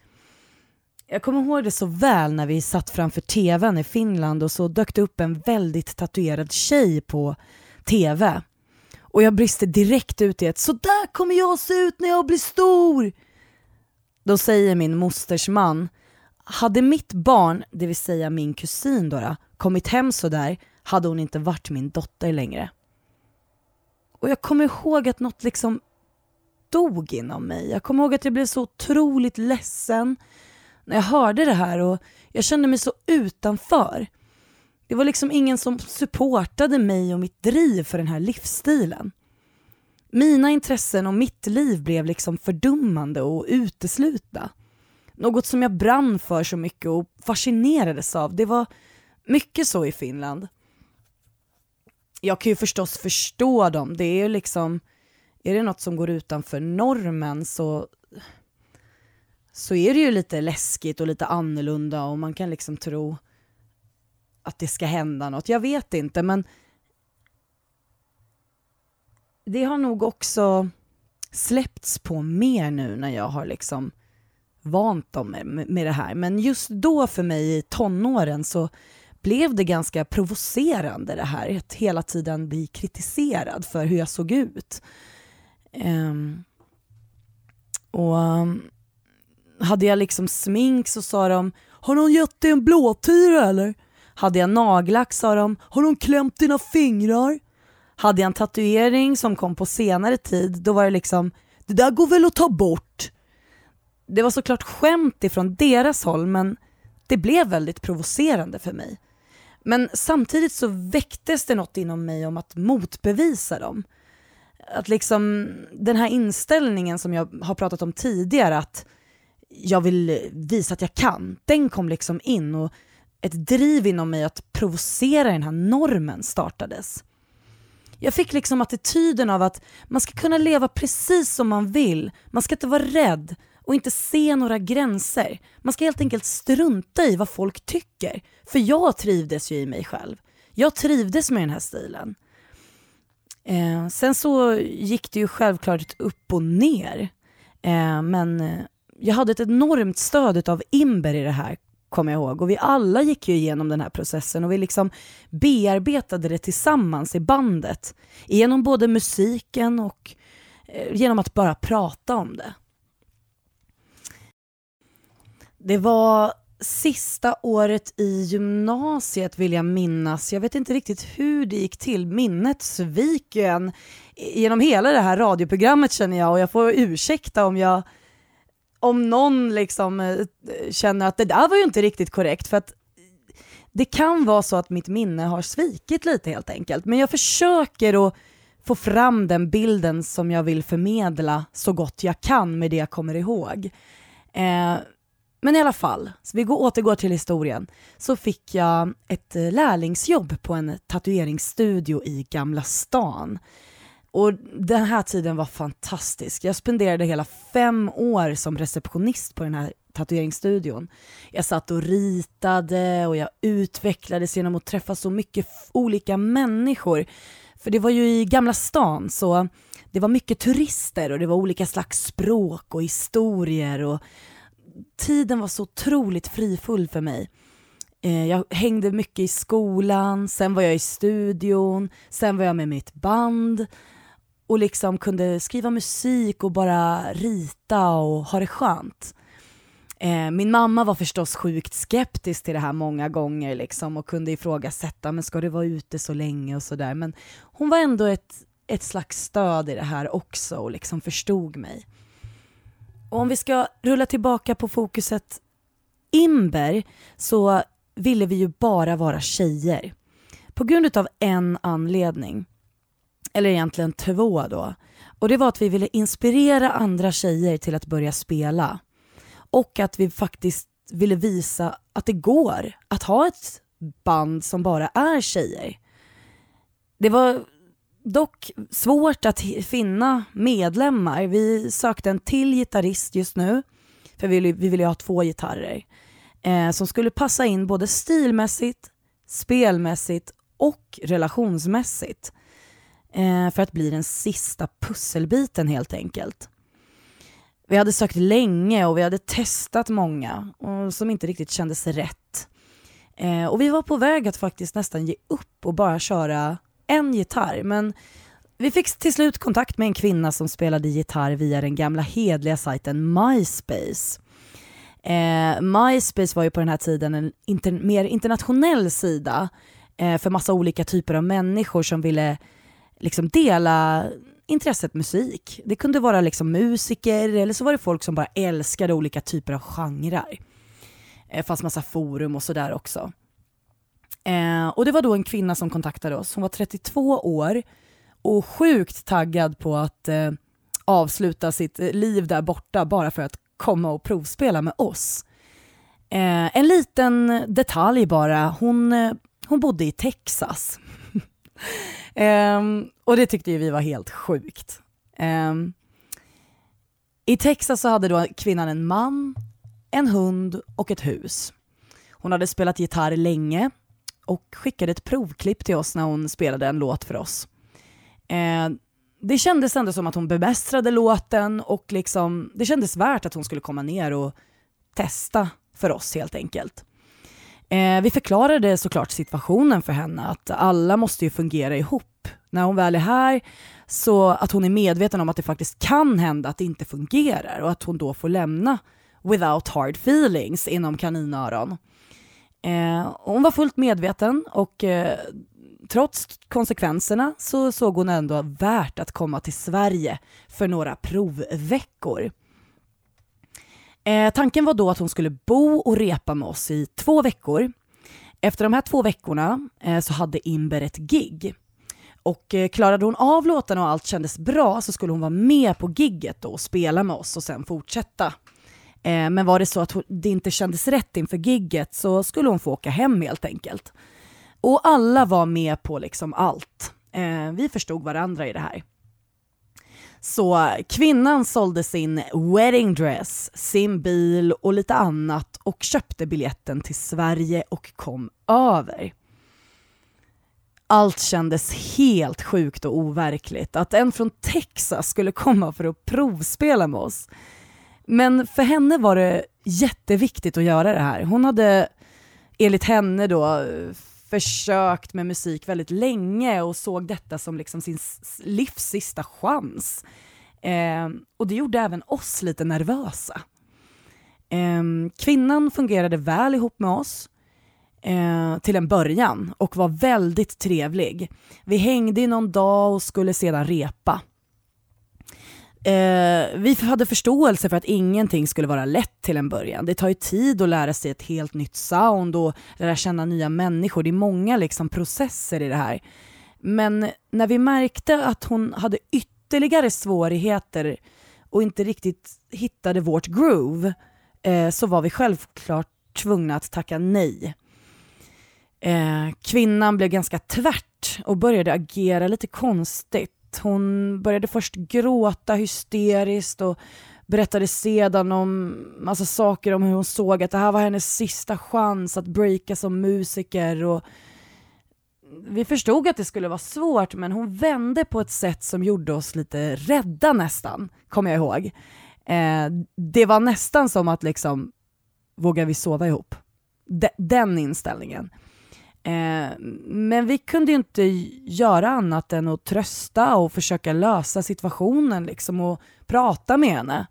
Jag kommer ihåg det så väl när vi satt framför tvn i Finland och så dök det upp en väldigt tatuerad tjej på tv. Och jag brister direkt ut i ett så där kommer jag se ut när jag blir stor. Då säger min mosters man, hade mitt barn, det vill säga min kusin då, då kommit hem så där hade hon inte varit min dotter längre. Och jag kommer ihåg att något liksom dog inom mig. Jag kommer ihåg att jag blev så otroligt ledsen när jag hörde det här och jag kände mig så utanför. Det var liksom ingen som supportade mig och mitt driv för den här livsstilen. Mina intressen och mitt liv blev liksom fördummande och uteslutna. Något som jag brann för så mycket och fascinerades av. Det var mycket så i Finland. Jag kan ju förstås förstå dem. Det är ju liksom, är det något som går utanför normen så, så är det ju lite läskigt och lite annorlunda och man kan liksom tro att det ska hända något. Jag vet inte men det har nog också släppts på mer nu när jag har liksom vant dem med, med det här. Men just då för mig i tonåren så blev det ganska provocerande det här, att hela tiden bli kritiserad för hur jag såg ut. Um, och um, hade jag liksom smink så sa de, har någon gett dig en blåtira eller? Hade jag nagellack sa de, har någon klämt dina fingrar? Hade jag en tatuering som kom på senare tid, då var det liksom, det där går väl att ta bort? Det var såklart skämt ifrån deras håll, men det blev väldigt provocerande för mig. Men samtidigt så väcktes det något inom mig om att motbevisa dem. Att liksom den här inställningen som jag har pratat om tidigare, att jag vill visa att jag kan, den kom liksom in och ett driv inom mig att provocera den här normen startades. Jag fick liksom attityden av att man ska kunna leva precis som man vill, man ska inte vara rädd och inte se några gränser. Man ska helt enkelt strunta i vad folk tycker. För jag trivdes ju i mig själv. Jag trivdes med den här stilen. Eh, sen så gick det ju självklart upp och ner. Eh, men eh, jag hade ett enormt stöd av Imber i det här, kommer jag ihåg. Och vi alla gick ju igenom den här processen och vi liksom bearbetade det tillsammans i bandet. Genom både musiken och eh, genom att bara prata om det. Det var sista året i gymnasiet vill jag minnas. Jag vet inte riktigt hur det gick till. Minnet sviker en genom hela det här radioprogrammet känner jag och jag får ursäkta om jag om någon liksom eh, känner att det där var ju inte riktigt korrekt för att det kan vara så att mitt minne har svikit lite helt enkelt. Men jag försöker att få fram den bilden som jag vill förmedla så gott jag kan med det jag kommer ihåg. Eh, men i alla fall, så vi går, återgår till historien, så fick jag ett eh, lärlingsjobb på en tatueringsstudio i Gamla stan. Och den här tiden var fantastisk. Jag spenderade hela fem år som receptionist på den här tatueringsstudion. Jag satt och ritade och jag utvecklades genom att träffa så mycket olika människor. För det var ju i Gamla stan så det var mycket turister och det var olika slags språk och historier och tiden var så otroligt frifull för mig. Eh, Jag hängde mycket i skolan, sen var jag i studion, sen var jag med mitt band och liksom kunde skriva musik och bara rita och ha det skönt. Eh, Min mamma var förstås sjukt skeptisk till det här många gånger liksom och kunde ifrågasätta, men ska du vara ute så länge och sådär. Men hon var ändå ett, ett slags stöd i det här också och liksom förstod mig. Och om vi ska rulla tillbaka på fokuset Imber så ville vi ju bara vara tjejer. På grund av en anledning. Eller egentligen två då. Och det var att vi ville inspirera andra tjejer till att börja spela. Och att vi faktiskt ville visa att det går att ha ett band som bara är tjejer. Det var dock svårt att finna medlemmar. Vi sökte en till gitarrist just nu, för vi ville, vi ville ju ha två gitarrer, eh, som skulle passa in både stilmässigt, spelmässigt och relationsmässigt. Eh, för att bli den sista pusselbiten helt enkelt. Vi hade sökt länge och vi hade testat många och som inte riktigt kändes rätt. Eh, och vi var på väg att faktiskt nästan ge upp och bara köra en gitarr. Men vi fick till slut kontakt med en kvinna som spelade gitarr via den gamla hedliga sajten MySpace. Eh, MySpace var ju på den här tiden en inter- mer internationell sida eh, för massa olika typer av människor som ville liksom dela intresset musik. Det kunde vara liksom musiker eller så var det folk som bara älskade olika typer av genrer. Eh, det fanns massa forum och sådär också. Eh, och det var då en kvinna som kontaktade oss. Hon var 32 år och sjukt taggad på att eh, avsluta sitt eh, liv där borta bara för att komma och provspela med oss. Eh, en liten detalj bara, hon, eh, hon bodde i Texas. [LAUGHS] Ehm, och det tyckte ju vi var helt sjukt. Ehm, I Texas så hade då kvinnan en man, en hund och ett hus. Hon hade spelat gitarr länge och skickade ett provklipp till oss när hon spelade en låt för oss. Eh, det kändes ändå som att hon bemästrade låten och liksom, det kändes värt att hon skulle komma ner och testa för oss helt enkelt. Eh, vi förklarade såklart situationen för henne, att alla måste ju fungera ihop. När hon väl är här, så att hon är medveten om att det faktiskt kan hända att det inte fungerar och att hon då får lämna without hard feelings inom kaninöron. Eh, hon var fullt medveten och eh, trots konsekvenserna så såg hon ändå värt att komma till Sverige för några provveckor. Eh, tanken var då att hon skulle bo och repa med oss i två veckor. Efter de här två veckorna eh, så hade Imber ett gig. Och eh, klarade hon av låtarna och allt kändes bra så skulle hon vara med på gigget då och spela med oss och sen fortsätta. Eh, men var det så att det inte kändes rätt inför gigget så skulle hon få åka hem helt enkelt. Och alla var med på liksom allt. Eh, vi förstod varandra i det här. Så kvinnan sålde sin wedding dress, sin bil och lite annat och köpte biljetten till Sverige och kom över. Allt kändes helt sjukt och overkligt. Att en från Texas skulle komma för att provspela med oss. Men för henne var det jätteviktigt att göra det här. Hon hade enligt henne då försökt med musik väldigt länge och såg detta som liksom sin livs sista chans. Eh, och det gjorde även oss lite nervösa. Eh, kvinnan fungerade väl ihop med oss eh, till en början och var väldigt trevlig. Vi hängde i någon dag och skulle sedan repa. Eh, vi hade förståelse för att ingenting skulle vara lätt till en början. Det tar ju tid att lära sig ett helt nytt sound och lära känna nya människor. Det är många liksom processer i det här. Men när vi märkte att hon hade ytterligare svårigheter och inte riktigt hittade vårt groove eh, så var vi självklart tvungna att tacka nej. Eh, kvinnan blev ganska tvärt och började agera lite konstigt. Hon började först gråta hysteriskt och berättade sedan om massa saker om hur hon såg att det här var hennes sista chans att breaka som musiker. Och vi förstod att det skulle vara svårt men hon vände på ett sätt som gjorde oss lite rädda nästan, kommer jag ihåg. Eh, det var nästan som att liksom, vågar vi sova ihop? De, den inställningen. Eh, men vi kunde ju inte göra annat än att trösta och försöka lösa situationen liksom och prata med henne.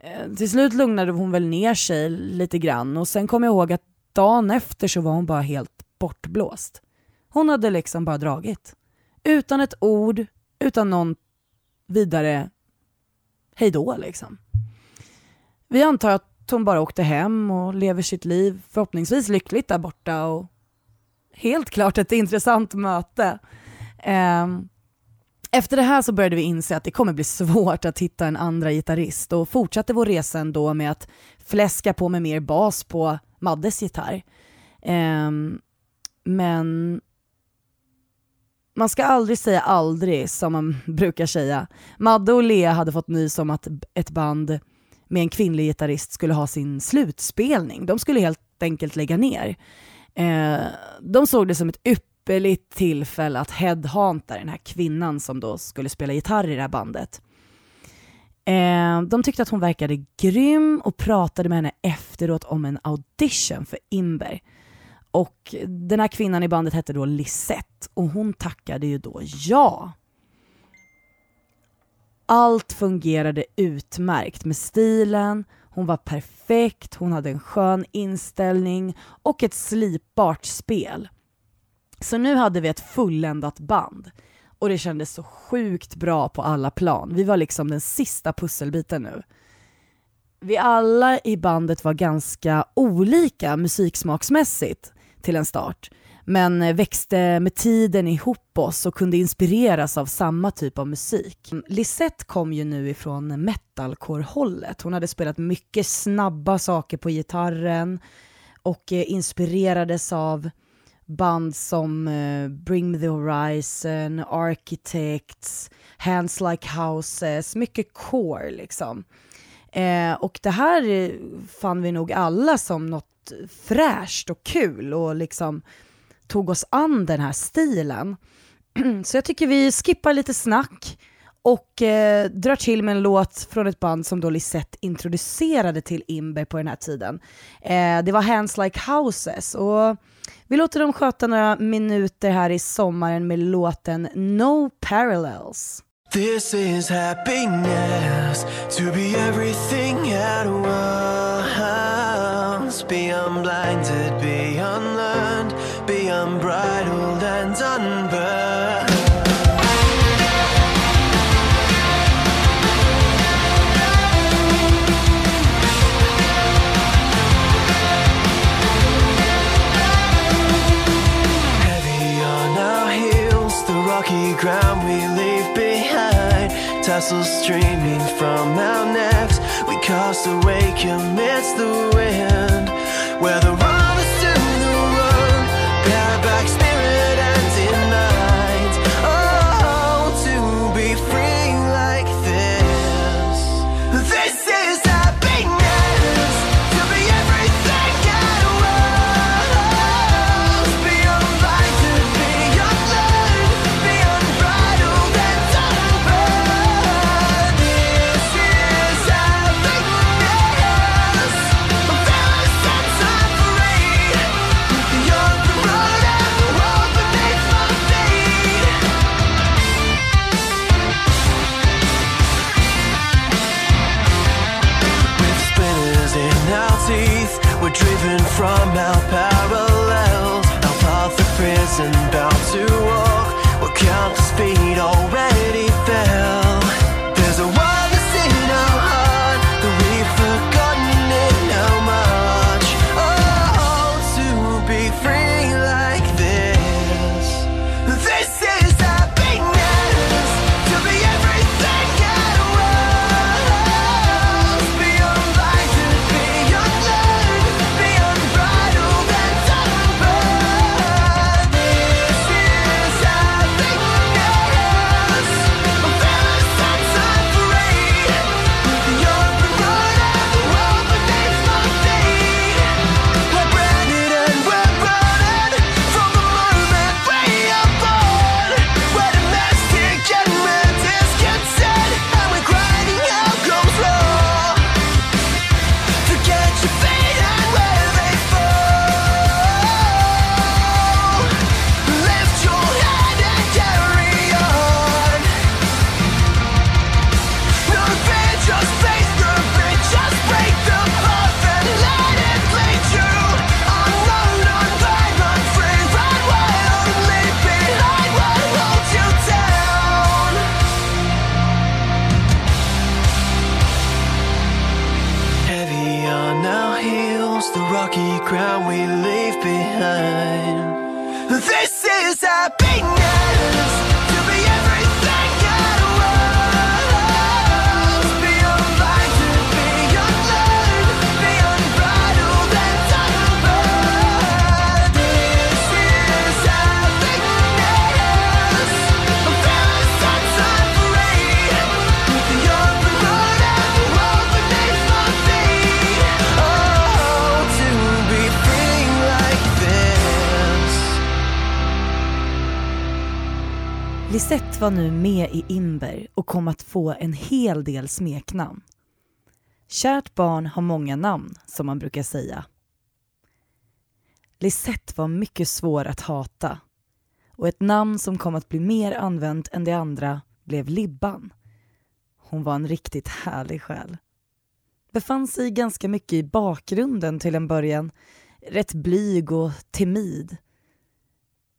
Eh, till slut lugnade hon väl ner sig lite grann och sen kom jag ihåg att dagen efter så var hon bara helt bortblåst. Hon hade liksom bara dragit. Utan ett ord, utan någon vidare hejdå liksom. Vi antar att hon bara åkte hem och lever sitt liv förhoppningsvis lyckligt där borta och helt klart ett intressant möte. Um, efter det här så började vi inse att det kommer bli svårt att hitta en andra gitarrist och fortsatte vår resa ändå med att fläska på med mer bas på Maddes gitarr. Um, men man ska aldrig säga aldrig som man [LAUGHS] brukar säga. Madde och Lea hade fått nys om att ett band med en kvinnlig gitarrist skulle ha sin slutspelning. De skulle helt enkelt lägga ner. Eh, de såg det som ett ypperligt tillfälle att headhunta den här kvinnan som då skulle spela gitarr i det här bandet. Eh, de tyckte att hon verkade grym och pratade med henne efteråt om en audition för Imber. Och den här kvinnan i bandet hette då Lisette och hon tackade ju då ja. Allt fungerade utmärkt med stilen, hon var perfekt, hon hade en skön inställning och ett slipbart spel. Så nu hade vi ett fulländat band och det kändes så sjukt bra på alla plan. Vi var liksom den sista pusselbiten nu. Vi alla i bandet var ganska olika musiksmaksmässigt till en start, men eh, växte med tiden ihop oss och kunde inspireras av samma typ av musik. Lisette kom ju nu ifrån metalcore-hållet. Hon hade spelat mycket snabba saker på gitarren och eh, inspirerades av band som eh, Bring Me The Horizon, Architects, Hands Like Houses, mycket core liksom. Eh, och det här eh, fann vi nog alla som något fräscht och kul och liksom tog oss an den här stilen. [CLEARS THROAT] Så jag tycker vi skippar lite snack och eh, drar till med en låt från ett band som då Lisette introducerade till Imber på den här tiden. Eh, det var Hands Like Houses och vi låter dem sköta några minuter här i sommaren med låten No Parallels. This is happiness to be everything at once. Be unblinded, be unloved be unbridled and unburned. Heavy on our heels, the rocky ground we leave behind. Tassels streaming from our necks, we cast awake amidst the wind. Where the Lisette var nu med i Imber och kom att få en hel del smeknamn. Kärt barn har många namn, som man brukar säga. Lisette var mycket svår att hata och ett namn som kom att bli mer använt än de andra blev Libban. Hon var en riktigt härlig själ. Befann sig ganska mycket i bakgrunden till en början, rätt blyg och timid.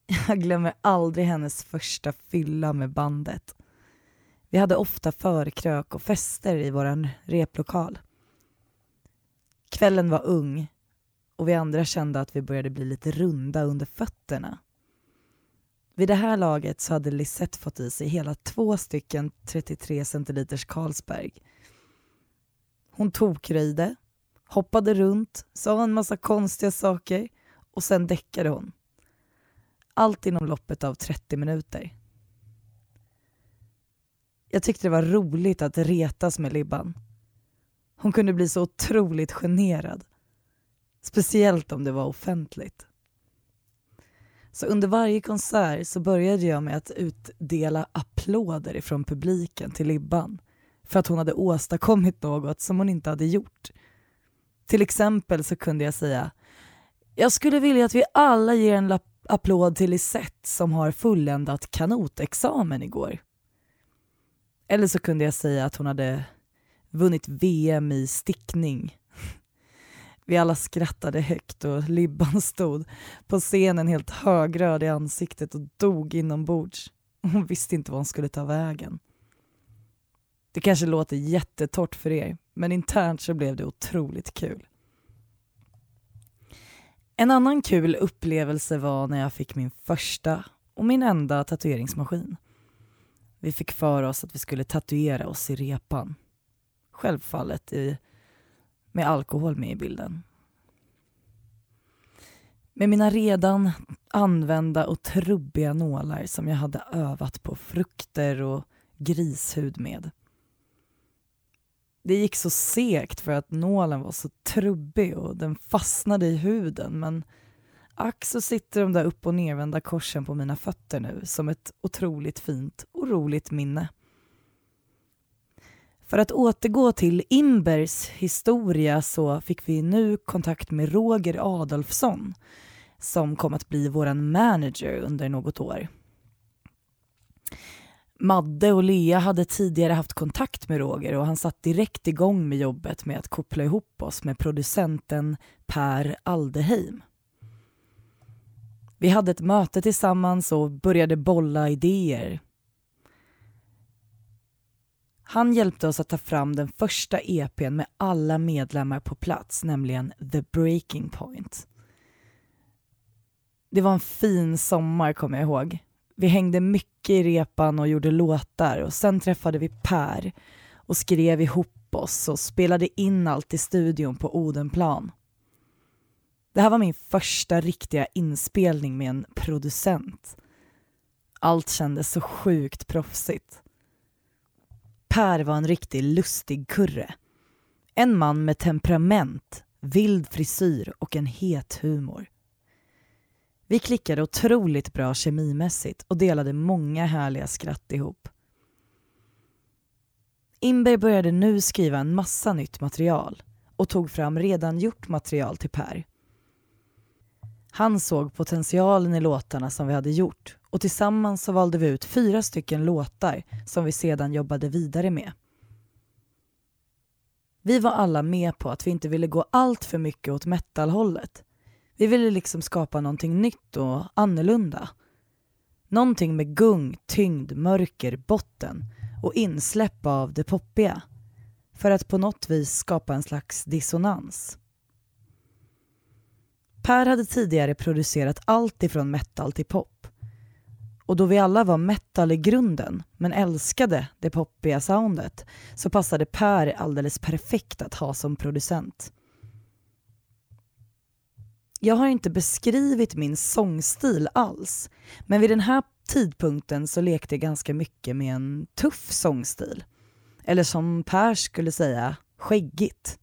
[LAUGHS] Jag glömmer aldrig hennes första fylla med bandet. Vi hade ofta förkrök och fester i vår replokal. Kvällen var ung och vi andra kände att vi började bli lite runda under fötterna. Vid det här laget så hade Lisette fått i sig hela två stycken 33 centiliters Carlsberg. Hon tokröjde, hoppade runt, sa en massa konstiga saker och sen däckade hon. Allt inom loppet av 30 minuter. Jag tyckte det var roligt att retas med Libban. Hon kunde bli så otroligt generad. Speciellt om det var offentligt. Så under varje konsert så började jag med att utdela applåder ifrån publiken till Libban för att hon hade åstadkommit något som hon inte hade gjort. Till exempel så kunde jag säga jag skulle vilja att vi alla ger en lapp- applåd till Lisette som har fulländat kanotexamen igår. Eller så kunde jag säga att hon hade vunnit VM i stickning. [LAUGHS] Vi alla skrattade högt och Libban [LAUGHS] stod på scenen helt högröd i ansiktet och dog inombords. Hon visste inte vad hon skulle ta vägen. Det kanske låter jättetort för er, men internt så blev det otroligt kul. En annan kul upplevelse var när jag fick min första och min enda tatueringsmaskin. Vi fick för oss att vi skulle tatuera oss i repan. Självfallet i, med alkohol med i bilden. Med mina redan använda och trubbiga nålar som jag hade övat på frukter och grishud med. Det gick så segt för att nålen var så trubbig och den fastnade i huden men ack så sitter de där upp och nervända korsen på mina fötter nu som ett otroligt fint och roligt minne. För att återgå till Imbers historia så fick vi nu kontakt med Roger Adolfsson som kom att bli vår manager under något år. Madde och Lea hade tidigare haft kontakt med Roger och han satt direkt igång med jobbet med att koppla ihop oss med producenten Per Aldeheim. Vi hade ett möte tillsammans och började bolla idéer. Han hjälpte oss att ta fram den första EPn med alla medlemmar på plats, nämligen The Breaking Point. Det var en fin sommar kommer jag ihåg. Vi hängde mycket i repan och gjorde låtar och sen träffade vi Per och skrev ihop oss och spelade in allt i studion på Odenplan. Det här var min första riktiga inspelning med en producent. Allt kändes så sjukt proffsigt. Per var en riktig lustig kurre. En man med temperament, vild frisyr och en het humor. Vi klickade otroligt bra kemimässigt och delade många härliga skratt ihop. Imber började nu skriva en massa nytt material och tog fram redan gjort material till Per. Han såg potentialen i låtarna som vi hade gjort och tillsammans så valde vi ut fyra stycken låtar som vi sedan jobbade vidare med. Vi var alla med på att vi inte ville gå allt för mycket åt metalhållet. Vi ville liksom skapa någonting nytt och annorlunda. Någonting med gung, tyngd, mörker, botten och insläpp av det poppiga. För att på något vis skapa en slags dissonans. Per hade tidigare producerat allt ifrån metal till pop. Och då vi alla var metal i grunden, men älskade det poppiga soundet, så passade Per alldeles perfekt att ha som producent. Jag har inte beskrivit min sångstil alls, men vid den här tidpunkten så lekte jag ganska mycket med en tuff sångstil. Eller som Per skulle säga, skäggigt.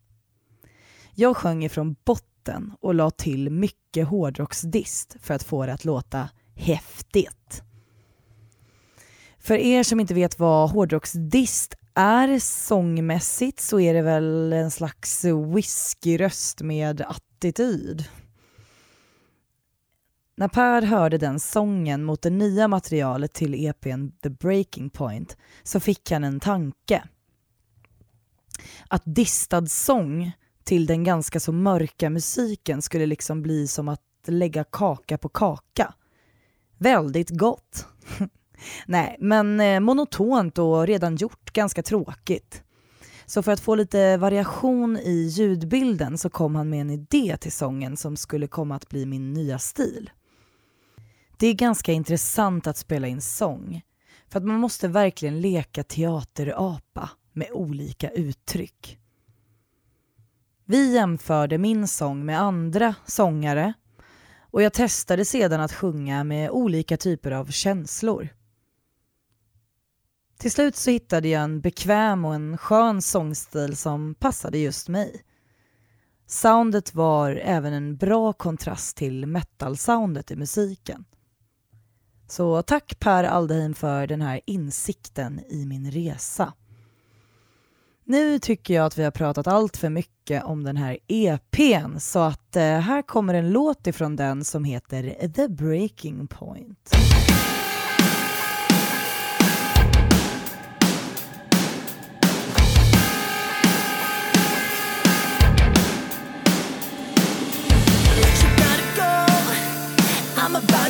Jag sjöng ifrån botten och la till mycket hårdrocksdist för att få det att låta häftigt. För er som inte vet vad hårdrocksdist är sångmässigt så är det väl en slags whiskyröst med attityd. När Per hörde den sången mot det nya materialet till EPn The Breaking Point så fick han en tanke. Att distad sång till den ganska så mörka musiken skulle liksom bli som att lägga kaka på kaka. Väldigt gott. [LAUGHS] Nej, men eh, monotont och redan gjort, ganska tråkigt. Så för att få lite variation i ljudbilden så kom han med en idé till sången som skulle komma att bli min nya stil. Det är ganska intressant att spela in sång, för att man måste verkligen leka teaterapa med olika uttryck. Vi jämförde min sång med andra sångare och jag testade sedan att sjunga med olika typer av känslor. Till slut så hittade jag en bekväm och en skön sångstil som passade just mig. Soundet var även en bra kontrast till metal-soundet i musiken. Så tack Per Aldeheim för den här insikten i min resa. Nu tycker jag att vi har pratat allt för mycket om den här EPn så att eh, här kommer en låt ifrån den som heter The Breaking Point. I'm about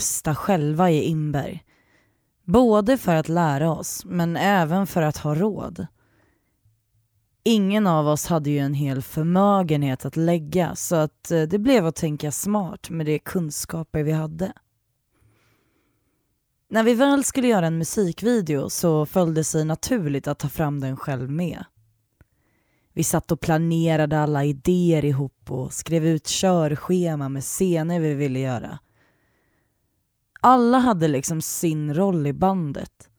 bästa själva i Inberg. Både för att lära oss, men även för att ha råd. Ingen av oss hade ju en hel förmögenhet att lägga så att eh, det blev att tänka smart med de kunskaper vi hade. När vi väl skulle göra en musikvideo så föll det sig naturligt att ta fram den själv med. Vi satt och planerade alla idéer ihop och skrev ut körschema med scener vi ville göra. Alla hade liksom sin roll i bandet,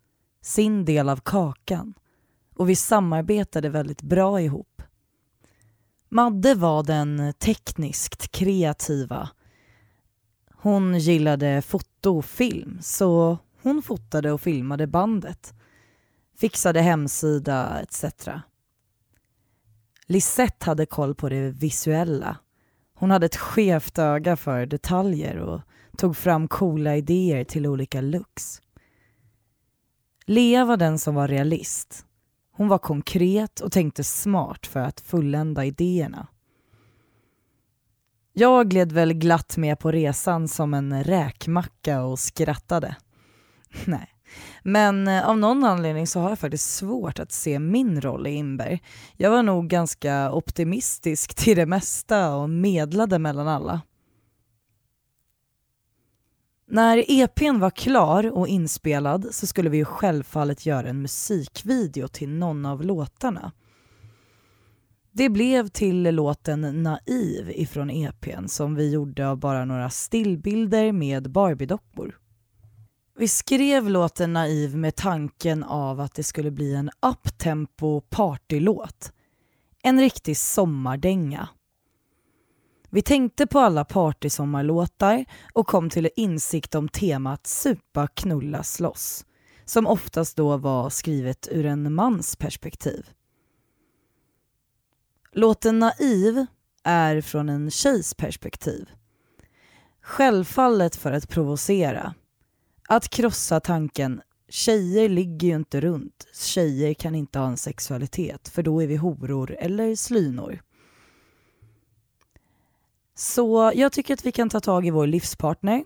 sin del av kakan och vi samarbetade väldigt bra ihop. Madde var den tekniskt kreativa. Hon gillade foto och film så hon fotade och filmade bandet, fixade hemsida etc. Lisette hade koll på det visuella. Hon hade ett skevt öga för detaljer och tog fram coola idéer till olika looks. Lea var den som var realist. Hon var konkret och tänkte smart för att fullända idéerna. Jag gled väl glatt med på resan som en räkmacka och skrattade. [LAUGHS] Nej. Men eh, av någon anledning så har jag faktiskt svårt att se min roll i Imber. Jag var nog ganska optimistisk till det mesta och medlade mellan alla. När EPn var klar och inspelad så skulle vi ju självfallet göra en musikvideo till någon av låtarna. Det blev till låten Naiv ifrån EPn som vi gjorde av bara några stillbilder med Barbie-dockor. Vi skrev låten Naiv med tanken av att det skulle bli en uptempo partylåt. En riktig sommardänga. Vi tänkte på alla partysommarlåtar och kom till insikt om temat supa, knulla, slåss som oftast då var skrivet ur en mans perspektiv. Låten Naiv är från en tjejs perspektiv. Självfallet för att provocera. Att krossa tanken tjejer ligger ju inte runt, tjejer kan inte ha en sexualitet för då är vi horor eller slynor. Så jag tycker att vi kan ta tag i vår livspartner,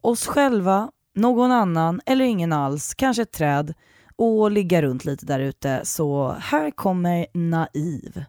oss själva, någon annan eller ingen alls, kanske ett träd och ligga runt lite där ute. Så här kommer Naiv.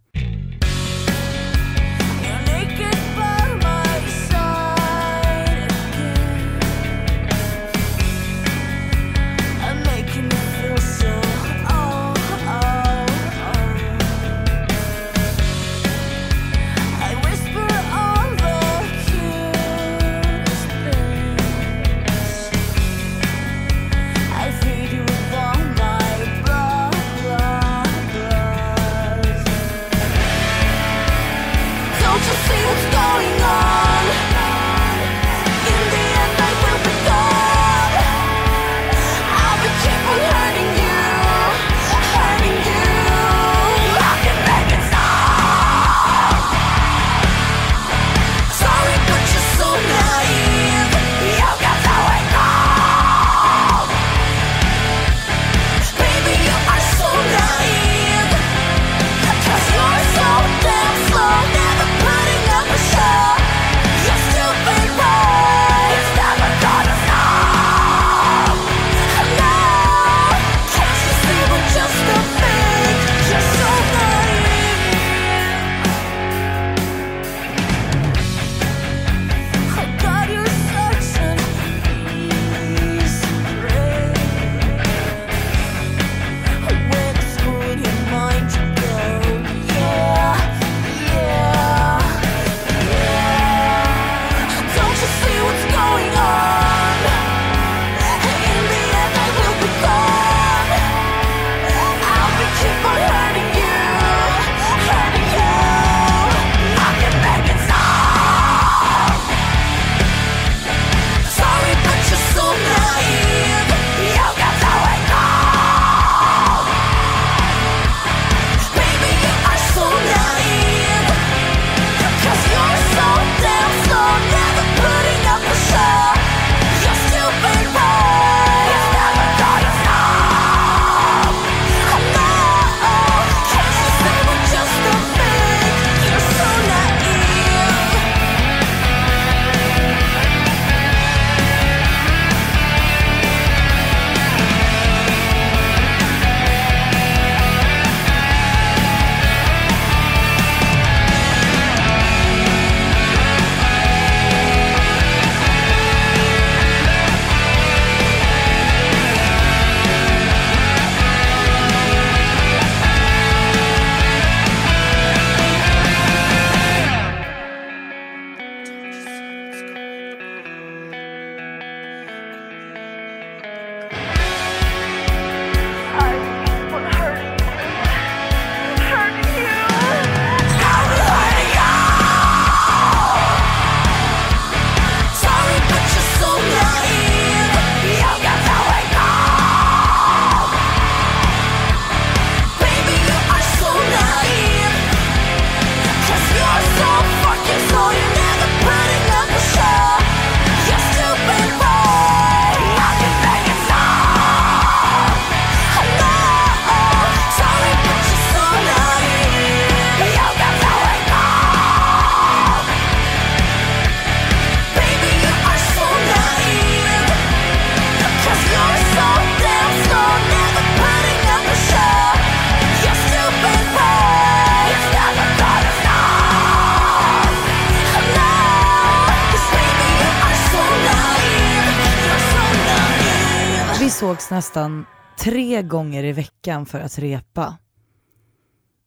Nästan tre gånger i veckan för att repa.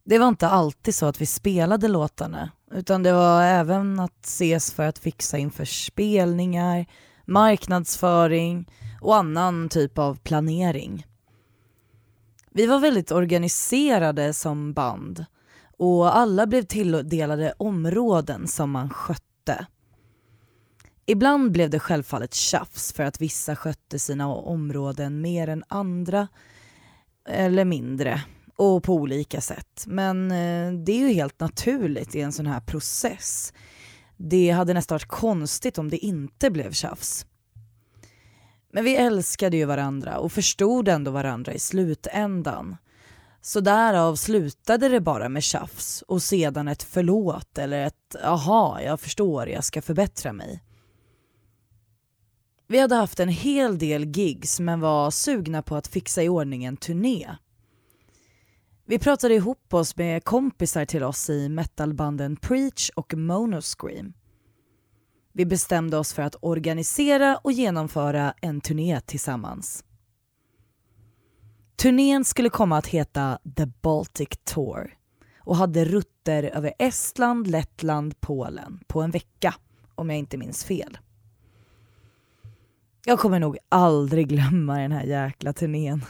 Det var inte alltid så att vi spelade låtarna, utan det var även att ses för att fixa inför spelningar, marknadsföring och annan typ av planering. Vi var väldigt organiserade som band och alla blev tilldelade områden som man skötte. Ibland blev det självfallet tjafs för att vissa skötte sina områden mer än andra eller mindre och på olika sätt. Men eh, det är ju helt naturligt i en sån här process. Det hade nästan varit konstigt om det inte blev tjafs. Men vi älskade ju varandra och förstod ändå varandra i slutändan. Så därav slutade det bara med tjafs och sedan ett förlåt eller ett aha, jag förstår, jag ska förbättra mig. Vi hade haft en hel del gigs men var sugna på att fixa i ordning en turné. Vi pratade ihop oss med kompisar till oss i metalbanden Preach och Monoscream. Vi bestämde oss för att organisera och genomföra en turné tillsammans. Turnén skulle komma att heta The Baltic Tour och hade rutter över Estland, Lettland, Polen på en vecka om jag inte minns fel. Jag kommer nog aldrig [LAUGHS] glömma den här jäkla turnén.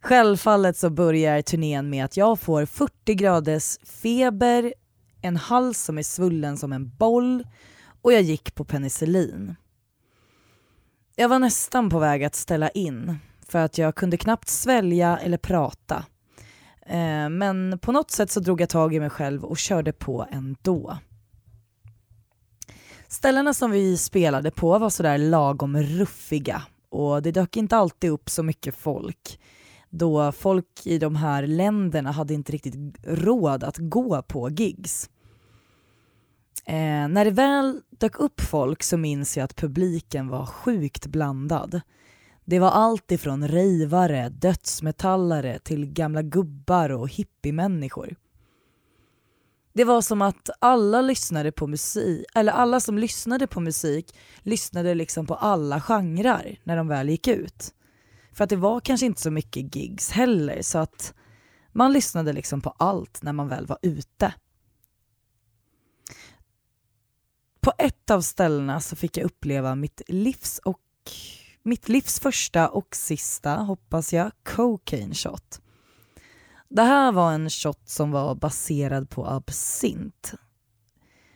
Självfallet så börjar turnén med att jag får 40 graders feber, en hals som är svullen som en boll och jag gick på penicillin. Jag var nästan på väg att ställa in för att jag kunde knappt svälja eller prata. Eh, men på något sätt så drog jag tag i mig själv och körde på ändå. Ställena som vi spelade på var sådär lagom ruffiga och det dök inte alltid upp så mycket folk då folk i de här länderna hade inte riktigt råd att gå på gigs. Eh, när det väl dök upp folk så minns jag att publiken var sjukt blandad. Det var allt ifrån rejvare, dödsmetallare till gamla gubbar och hippiemänniskor. Det var som att alla lyssnade på musik, eller alla som lyssnade på musik lyssnade liksom på alla genrer när de väl gick ut. För att det var kanske inte så mycket gigs heller så att man lyssnade liksom på allt när man väl var ute. På ett av ställena så fick jag uppleva mitt livs och mitt livs första och sista, hoppas jag, cocaine shot. Det här var en shot som var baserad på absint.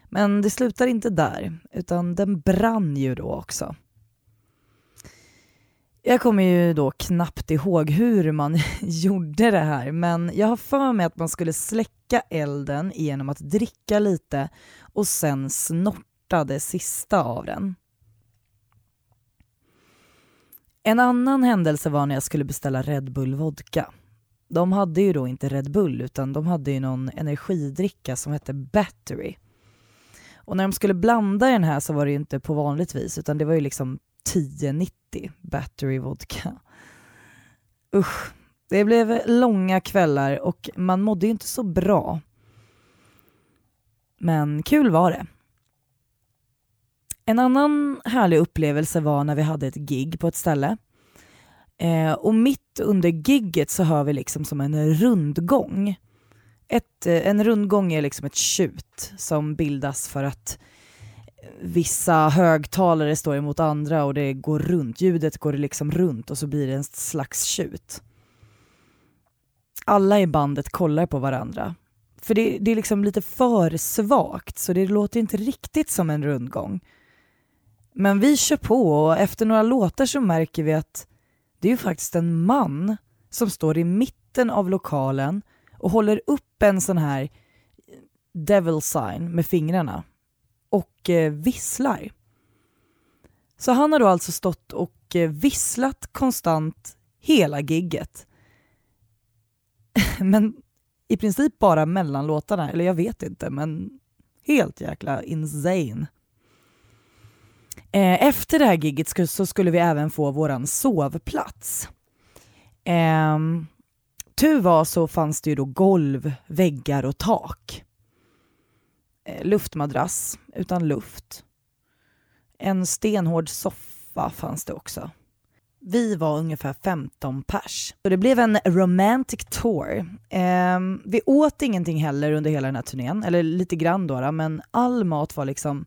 Men det slutar inte där, utan den brann ju då också. Jag kommer ju då knappt ihåg hur man [LAUGHS] gjorde det här, men jag har för mig att man skulle släcka elden genom att dricka lite och sen snorta det sista av den. En annan händelse var när jag skulle beställa Red Bull vodka. De hade ju då inte Red Bull utan de hade ju någon energidricka som hette Battery. Och när de skulle blanda den här så var det ju inte på vanligt vis utan det var ju liksom 1090 Battery vodka. Usch, det blev långa kvällar och man mådde ju inte så bra. Men kul var det. En annan härlig upplevelse var när vi hade ett gig på ett ställe. Eh, och mitt under gigget så hör vi liksom som en rundgång. Ett, eh, en rundgång är liksom ett tjut som bildas för att vissa högtalare står emot andra och det går runt, ljudet går liksom runt och så blir det en slags tjut. Alla i bandet kollar på varandra. För det, det är liksom lite för svagt så det låter inte riktigt som en rundgång. Men vi kör på och efter några låtar så märker vi att det är ju faktiskt en man som står i mitten av lokalen och håller upp en sån här devil sign med fingrarna och eh, visslar. Så han har då alltså stått och eh, visslat konstant hela gigget. [LAUGHS] men i princip bara mellan låtarna, eller jag vet inte, men helt jäkla insane. Eh, efter det här giget sk- så skulle vi även få våran sovplats. Eh, tur var så fanns det ju då golv, väggar och tak. Eh, luftmadrass utan luft. En stenhård soffa fanns det också. Vi var ungefär 15 pers. Så det blev en romantic tour. Eh, vi åt ingenting heller under hela den här turnén, eller lite grann då, men all mat var liksom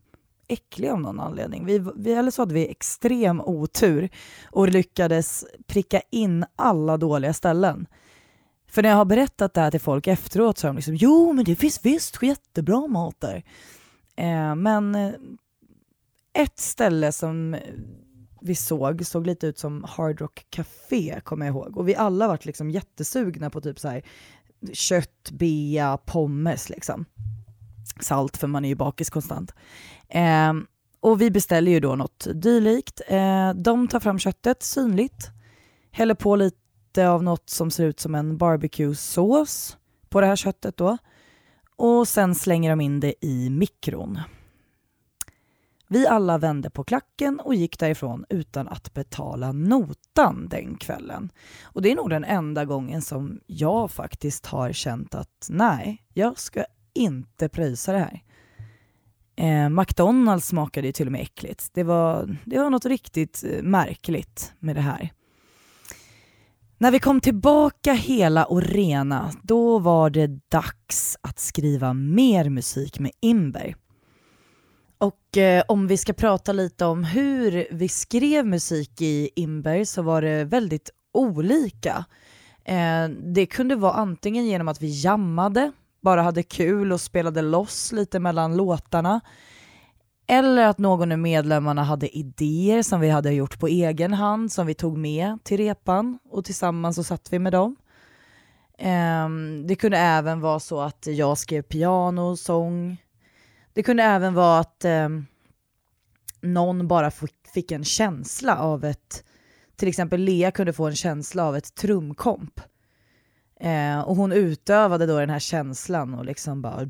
äcklig av någon anledning. Vi, vi, eller så hade vi extrem otur och lyckades pricka in alla dåliga ställen. För när jag har berättat det här till folk efteråt så har de liksom jo men det finns visst jättebra mat där. Eh, men eh, ett ställe som vi såg såg lite ut som Hard Rock Café kommer jag ihåg och vi alla varit liksom jättesugna på typ så här kött, bea, pommes liksom. Salt för man är ju bakis konstant. Eh, och vi beställer ju då något dylikt. Eh, de tar fram köttet synligt, häller på lite av något som ser ut som en barbecue-sås på det här köttet då. Och sen slänger de in det i mikron. Vi alla vände på klacken och gick därifrån utan att betala notan den kvällen. Och det är nog den enda gången som jag faktiskt har känt att nej, jag ska inte pröjsa det här. Eh, McDonalds smakade ju till och med äckligt. Det var, det var något riktigt eh, märkligt med det här. När vi kom tillbaka hela och rena, då var det dags att skriva mer musik med Imber. Och eh, om vi ska prata lite om hur vi skrev musik i Imber så var det väldigt olika. Eh, det kunde vara antingen genom att vi jammade, bara hade kul och spelade loss lite mellan låtarna. Eller att någon av medlemmarna hade idéer som vi hade gjort på egen hand som vi tog med till repan och tillsammans så satt vi med dem. Ehm, det kunde även vara så att jag skrev piano, sång. Det kunde även vara att ehm, någon bara fick- fick en känsla av ett, till exempel Lea kunde få en känsla av ett trumkomp. Eh, och hon utövade då den här känslan och liksom bara...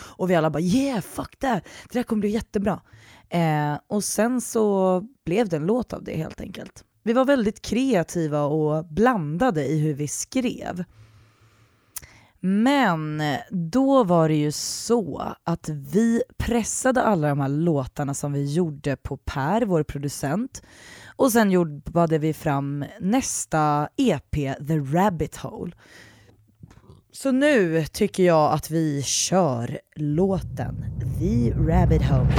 Och vi alla bara yeah, fuck that! Det där kommer bli jättebra. Eh, och sen så blev det en låt av det helt enkelt. Vi var väldigt kreativa och blandade i hur vi skrev. Men då var det ju så att vi pressade alla de här låtarna som vi gjorde på Per, vår producent. Och sen jobbade vi fram nästa EP, The Rabbit Hole. Så nu tycker jag att vi kör låten The Rabbit Hole.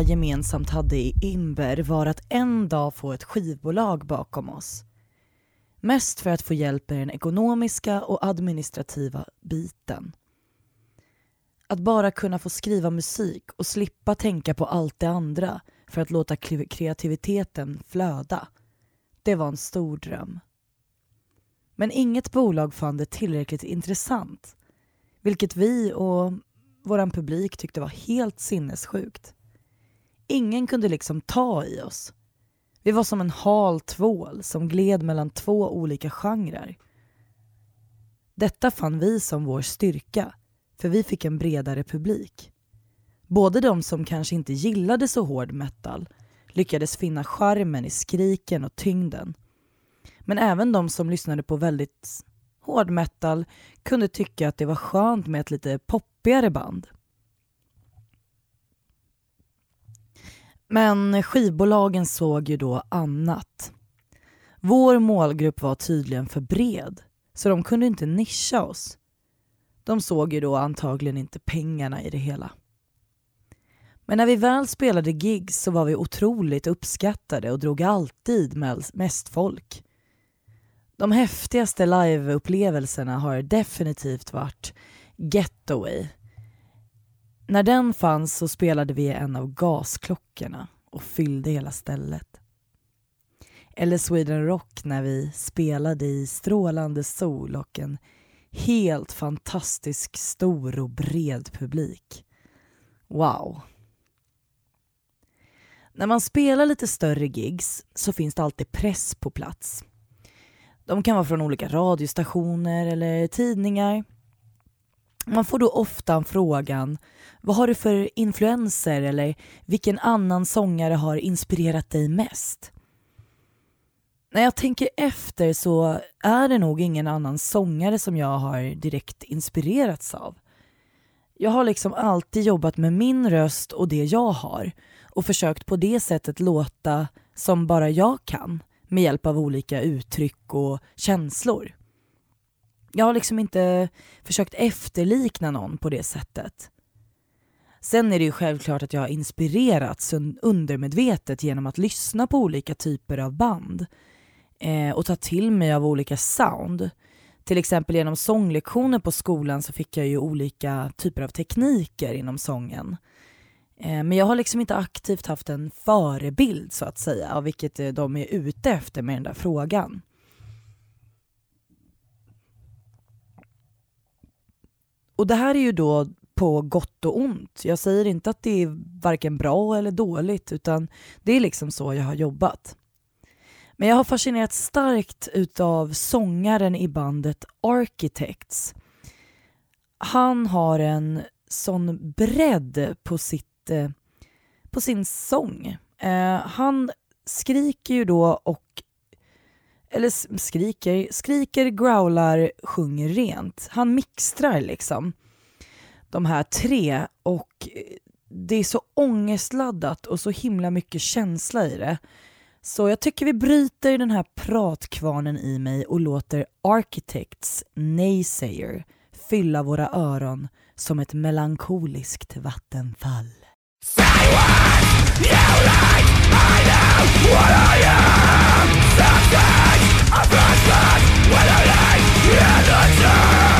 Alla gemensamt hade i Imber var att en dag få ett skivbolag bakom oss. Mest för att få hjälp med den ekonomiska och administrativa biten. Att bara kunna få skriva musik och slippa tänka på allt det andra för att låta kreativiteten flöda. Det var en stor dröm. Men inget bolag fann det tillräckligt intressant. Vilket vi och vår publik tyckte var helt sinnessjukt. Ingen kunde liksom ta i oss. Vi var som en hal tvål som gled mellan två olika genrer. Detta fann vi som vår styrka, för vi fick en bredare publik. Både de som kanske inte gillade så hård metal lyckades finna charmen i skriken och tyngden. Men även de som lyssnade på väldigt hård metal kunde tycka att det var skönt med ett lite poppigare band. Men skivbolagen såg ju då annat. Vår målgrupp var tydligen för bred, så de kunde inte nischa oss. De såg ju då antagligen inte pengarna i det hela. Men när vi väl spelade gigs så var vi otroligt uppskattade och drog alltid mest folk. De häftigaste liveupplevelserna har definitivt varit Getaway. När den fanns så spelade vi en av gasklockorna och fyllde hela stället. Eller Sweden Rock när vi spelade i strålande sol och en helt fantastisk stor och bred publik. Wow. När man spelar lite större gigs så finns det alltid press på plats. De kan vara från olika radiostationer eller tidningar. Man får då ofta frågan vad har du för influenser eller vilken annan sångare har inspirerat dig mest? När jag tänker efter så är det nog ingen annan sångare som jag har direkt inspirerats av. Jag har liksom alltid jobbat med min röst och det jag har och försökt på det sättet låta som bara jag kan med hjälp av olika uttryck och känslor. Jag har liksom inte försökt efterlikna någon på det sättet. Sen är det ju självklart att jag har inspirerats undermedvetet genom att lyssna på olika typer av band eh, och ta till mig av olika sound. Till exempel genom sånglektioner på skolan så fick jag ju olika typer av tekniker inom sången. Eh, Men jag har liksom inte aktivt haft en förebild så att säga, av vilket eh, de är ute efter med den där frågan. Och det här är ju då på gott och ont. Jag säger inte att det är varken bra eller dåligt, utan det är liksom så jag har jobbat. Men jag har fascinerats starkt utav sångaren i bandet Architects. Han har en sån bredd på, sitt, eh, på sin sång. Eh, han skriker ju då och eller skriker, skriker, growlar, sjunger rent. Han mixtrar liksom de här tre och eh, det är så ångestladdat och så himla mycket känsla i det. Så jag tycker vi bryter den här pratkvarnen i mig och låter Architects Naysayer fylla våra öron som ett melankoliskt vattenfall. Naysayer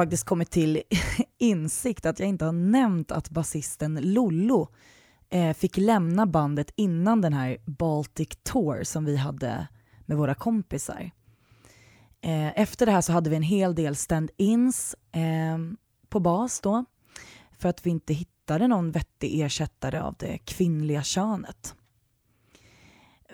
faktiskt kommit till [LAUGHS] insikt att jag inte har nämnt att basisten Lollo eh, fick lämna bandet innan den här Baltic Tour som vi hade med våra kompisar. Eh, efter det här så hade vi en hel del stand-ins eh, på bas då för att vi inte hittade någon vettig ersättare av det kvinnliga könet.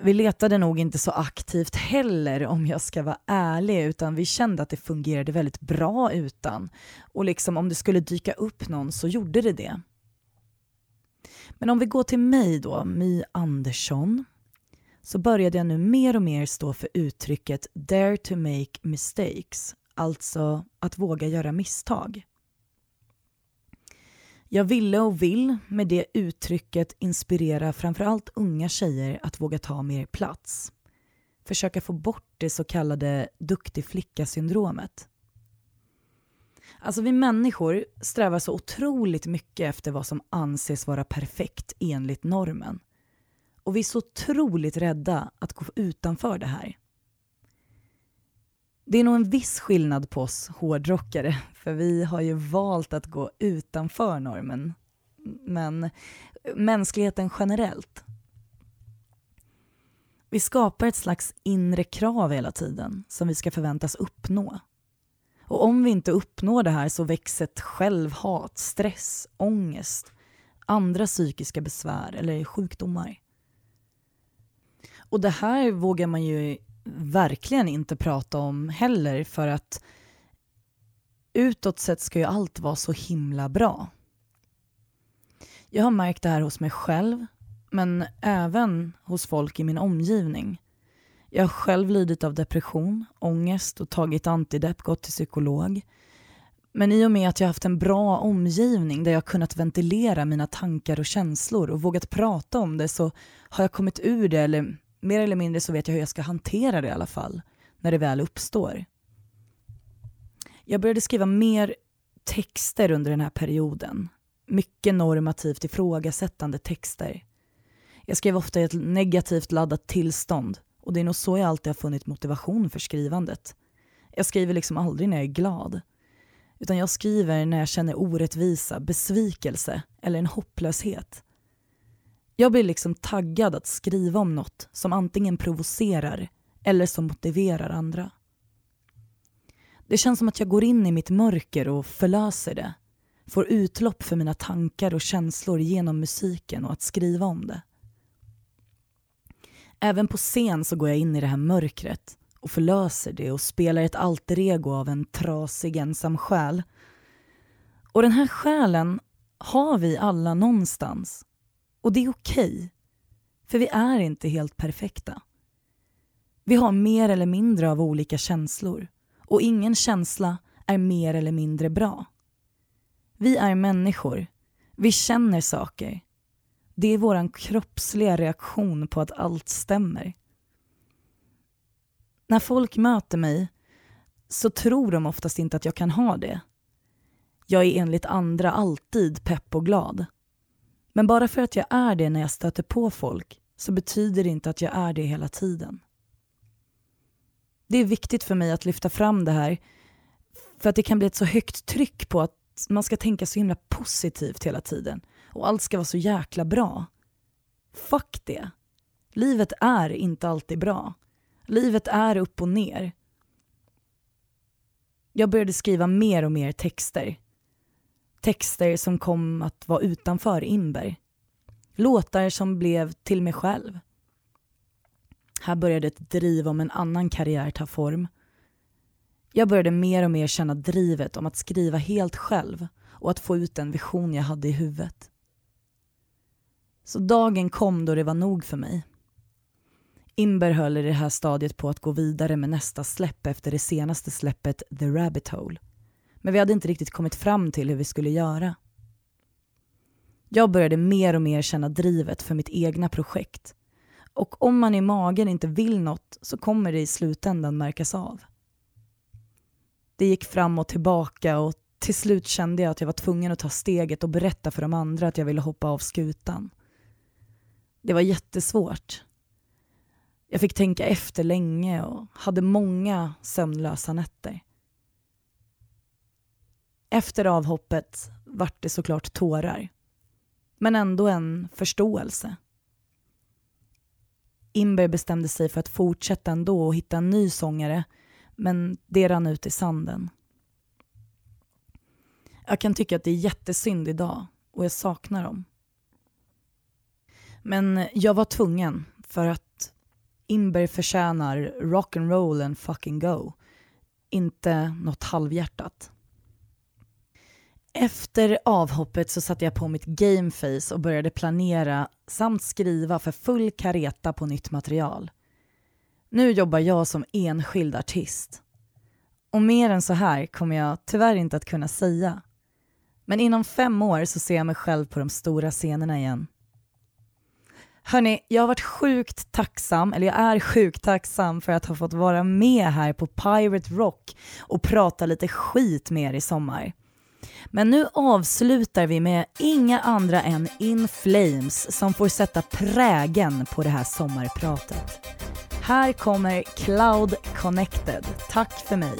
Vi letade nog inte så aktivt heller om jag ska vara ärlig utan vi kände att det fungerade väldigt bra utan och liksom om det skulle dyka upp någon så gjorde det det. Men om vi går till mig då, My Andersson, så började jag nu mer och mer stå för uttrycket dare to make mistakes, alltså att våga göra misstag. Jag ville och vill med det uttrycket inspirera framförallt unga tjejer att våga ta mer plats. Försöka få bort det så kallade duktig flicka-syndromet. Alltså vi människor strävar så otroligt mycket efter vad som anses vara perfekt enligt normen. Och vi är så otroligt rädda att gå utanför det här. Det är nog en viss skillnad på oss hårdrockare, för vi har ju valt att gå utanför normen. Men mänskligheten generellt. Vi skapar ett slags inre krav hela tiden som vi ska förväntas uppnå. Och om vi inte uppnår det här så växer ett självhat, stress, ångest, andra psykiska besvär eller sjukdomar. Och det här vågar man ju verkligen inte prata om heller för att utåt sett ska ju allt vara så himla bra. Jag har märkt det här hos mig själv men även hos folk i min omgivning. Jag har själv lidit av depression, ångest och tagit antidepp, gått till psykolog. Men i och med att jag haft en bra omgivning där jag kunnat ventilera mina tankar och känslor och vågat prata om det så har jag kommit ur det, eller mer eller mindre så vet jag hur jag ska hantera det i alla fall, när det väl uppstår. Jag började skriva mer texter under den här perioden. Mycket normativt ifrågasättande texter. Jag skrev ofta i ett negativt laddat tillstånd och det är nog så jag alltid har funnit motivation för skrivandet. Jag skriver liksom aldrig när jag är glad. Utan jag skriver när jag känner orättvisa, besvikelse eller en hopplöshet. Jag blir liksom taggad att skriva om något som antingen provocerar eller som motiverar andra. Det känns som att jag går in i mitt mörker och förlöser det. Får utlopp för mina tankar och känslor genom musiken och att skriva om det. Även på scen så går jag in i det här mörkret och förlöser det och spelar ett alter ego av en trasig ensam själ. Och den här själen har vi alla någonstans. Och det är okej. Okay, för vi är inte helt perfekta. Vi har mer eller mindre av olika känslor och ingen känsla är mer eller mindre bra. Vi är människor. Vi känner saker. Det är vår kroppsliga reaktion på att allt stämmer. När folk möter mig så tror de oftast inte att jag kan ha det. Jag är enligt andra alltid pepp och glad. Men bara för att jag är det när jag stöter på folk så betyder det inte att jag är det hela tiden. Det är viktigt för mig att lyfta fram det här för att det kan bli ett så högt tryck på att man ska tänka så himla positivt hela tiden och allt ska vara så jäkla bra. Fuck det. Livet är inte alltid bra. Livet är upp och ner. Jag började skriva mer och mer texter. Texter som kom att vara utanför Imber. Låtar som blev till mig själv. Här började ett driv om en annan karriär ta form. Jag började mer och mer känna drivet om att skriva helt själv och att få ut den vision jag hade i huvudet. Så dagen kom då det var nog för mig. Imber höll i det här stadiet på att gå vidare med nästa släpp efter det senaste släppet The Rabbit Hole. Men vi hade inte riktigt kommit fram till hur vi skulle göra. Jag började mer och mer känna drivet för mitt egna projekt. Och om man i magen inte vill något så kommer det i slutändan märkas av. Det gick fram och tillbaka och till slut kände jag att jag var tvungen att ta steget och berätta för de andra att jag ville hoppa av skutan. Det var jättesvårt. Jag fick tänka efter länge och hade många sömnlösa nätter. Efter avhoppet vart det såklart tårar. Men ändå en förståelse. Imber bestämde sig för att fortsätta ändå och hitta en ny sångare men det rann ut i sanden. Jag kan tycka att det är jättesynd idag och jag saknar dem. Men jag var tvungen för att Imber förtjänar rock'n'roll and fucking go. Inte något halvhjärtat. Efter avhoppet så satte jag på mitt gameface och började planera samt skriva för full kareta på nytt material. Nu jobbar jag som enskild artist. Och mer än så här kommer jag tyvärr inte att kunna säga. Men inom fem år så ser jag mig själv på de stora scenerna igen. Hörni, jag har varit sjukt tacksam, eller jag är sjukt tacksam för att ha fått vara med här på Pirate Rock och prata lite skit med er i sommar. Men nu avslutar vi med inga andra än In Flames som får sätta prägen på det här sommarpratet. Här kommer Cloud Connected. Tack för mig.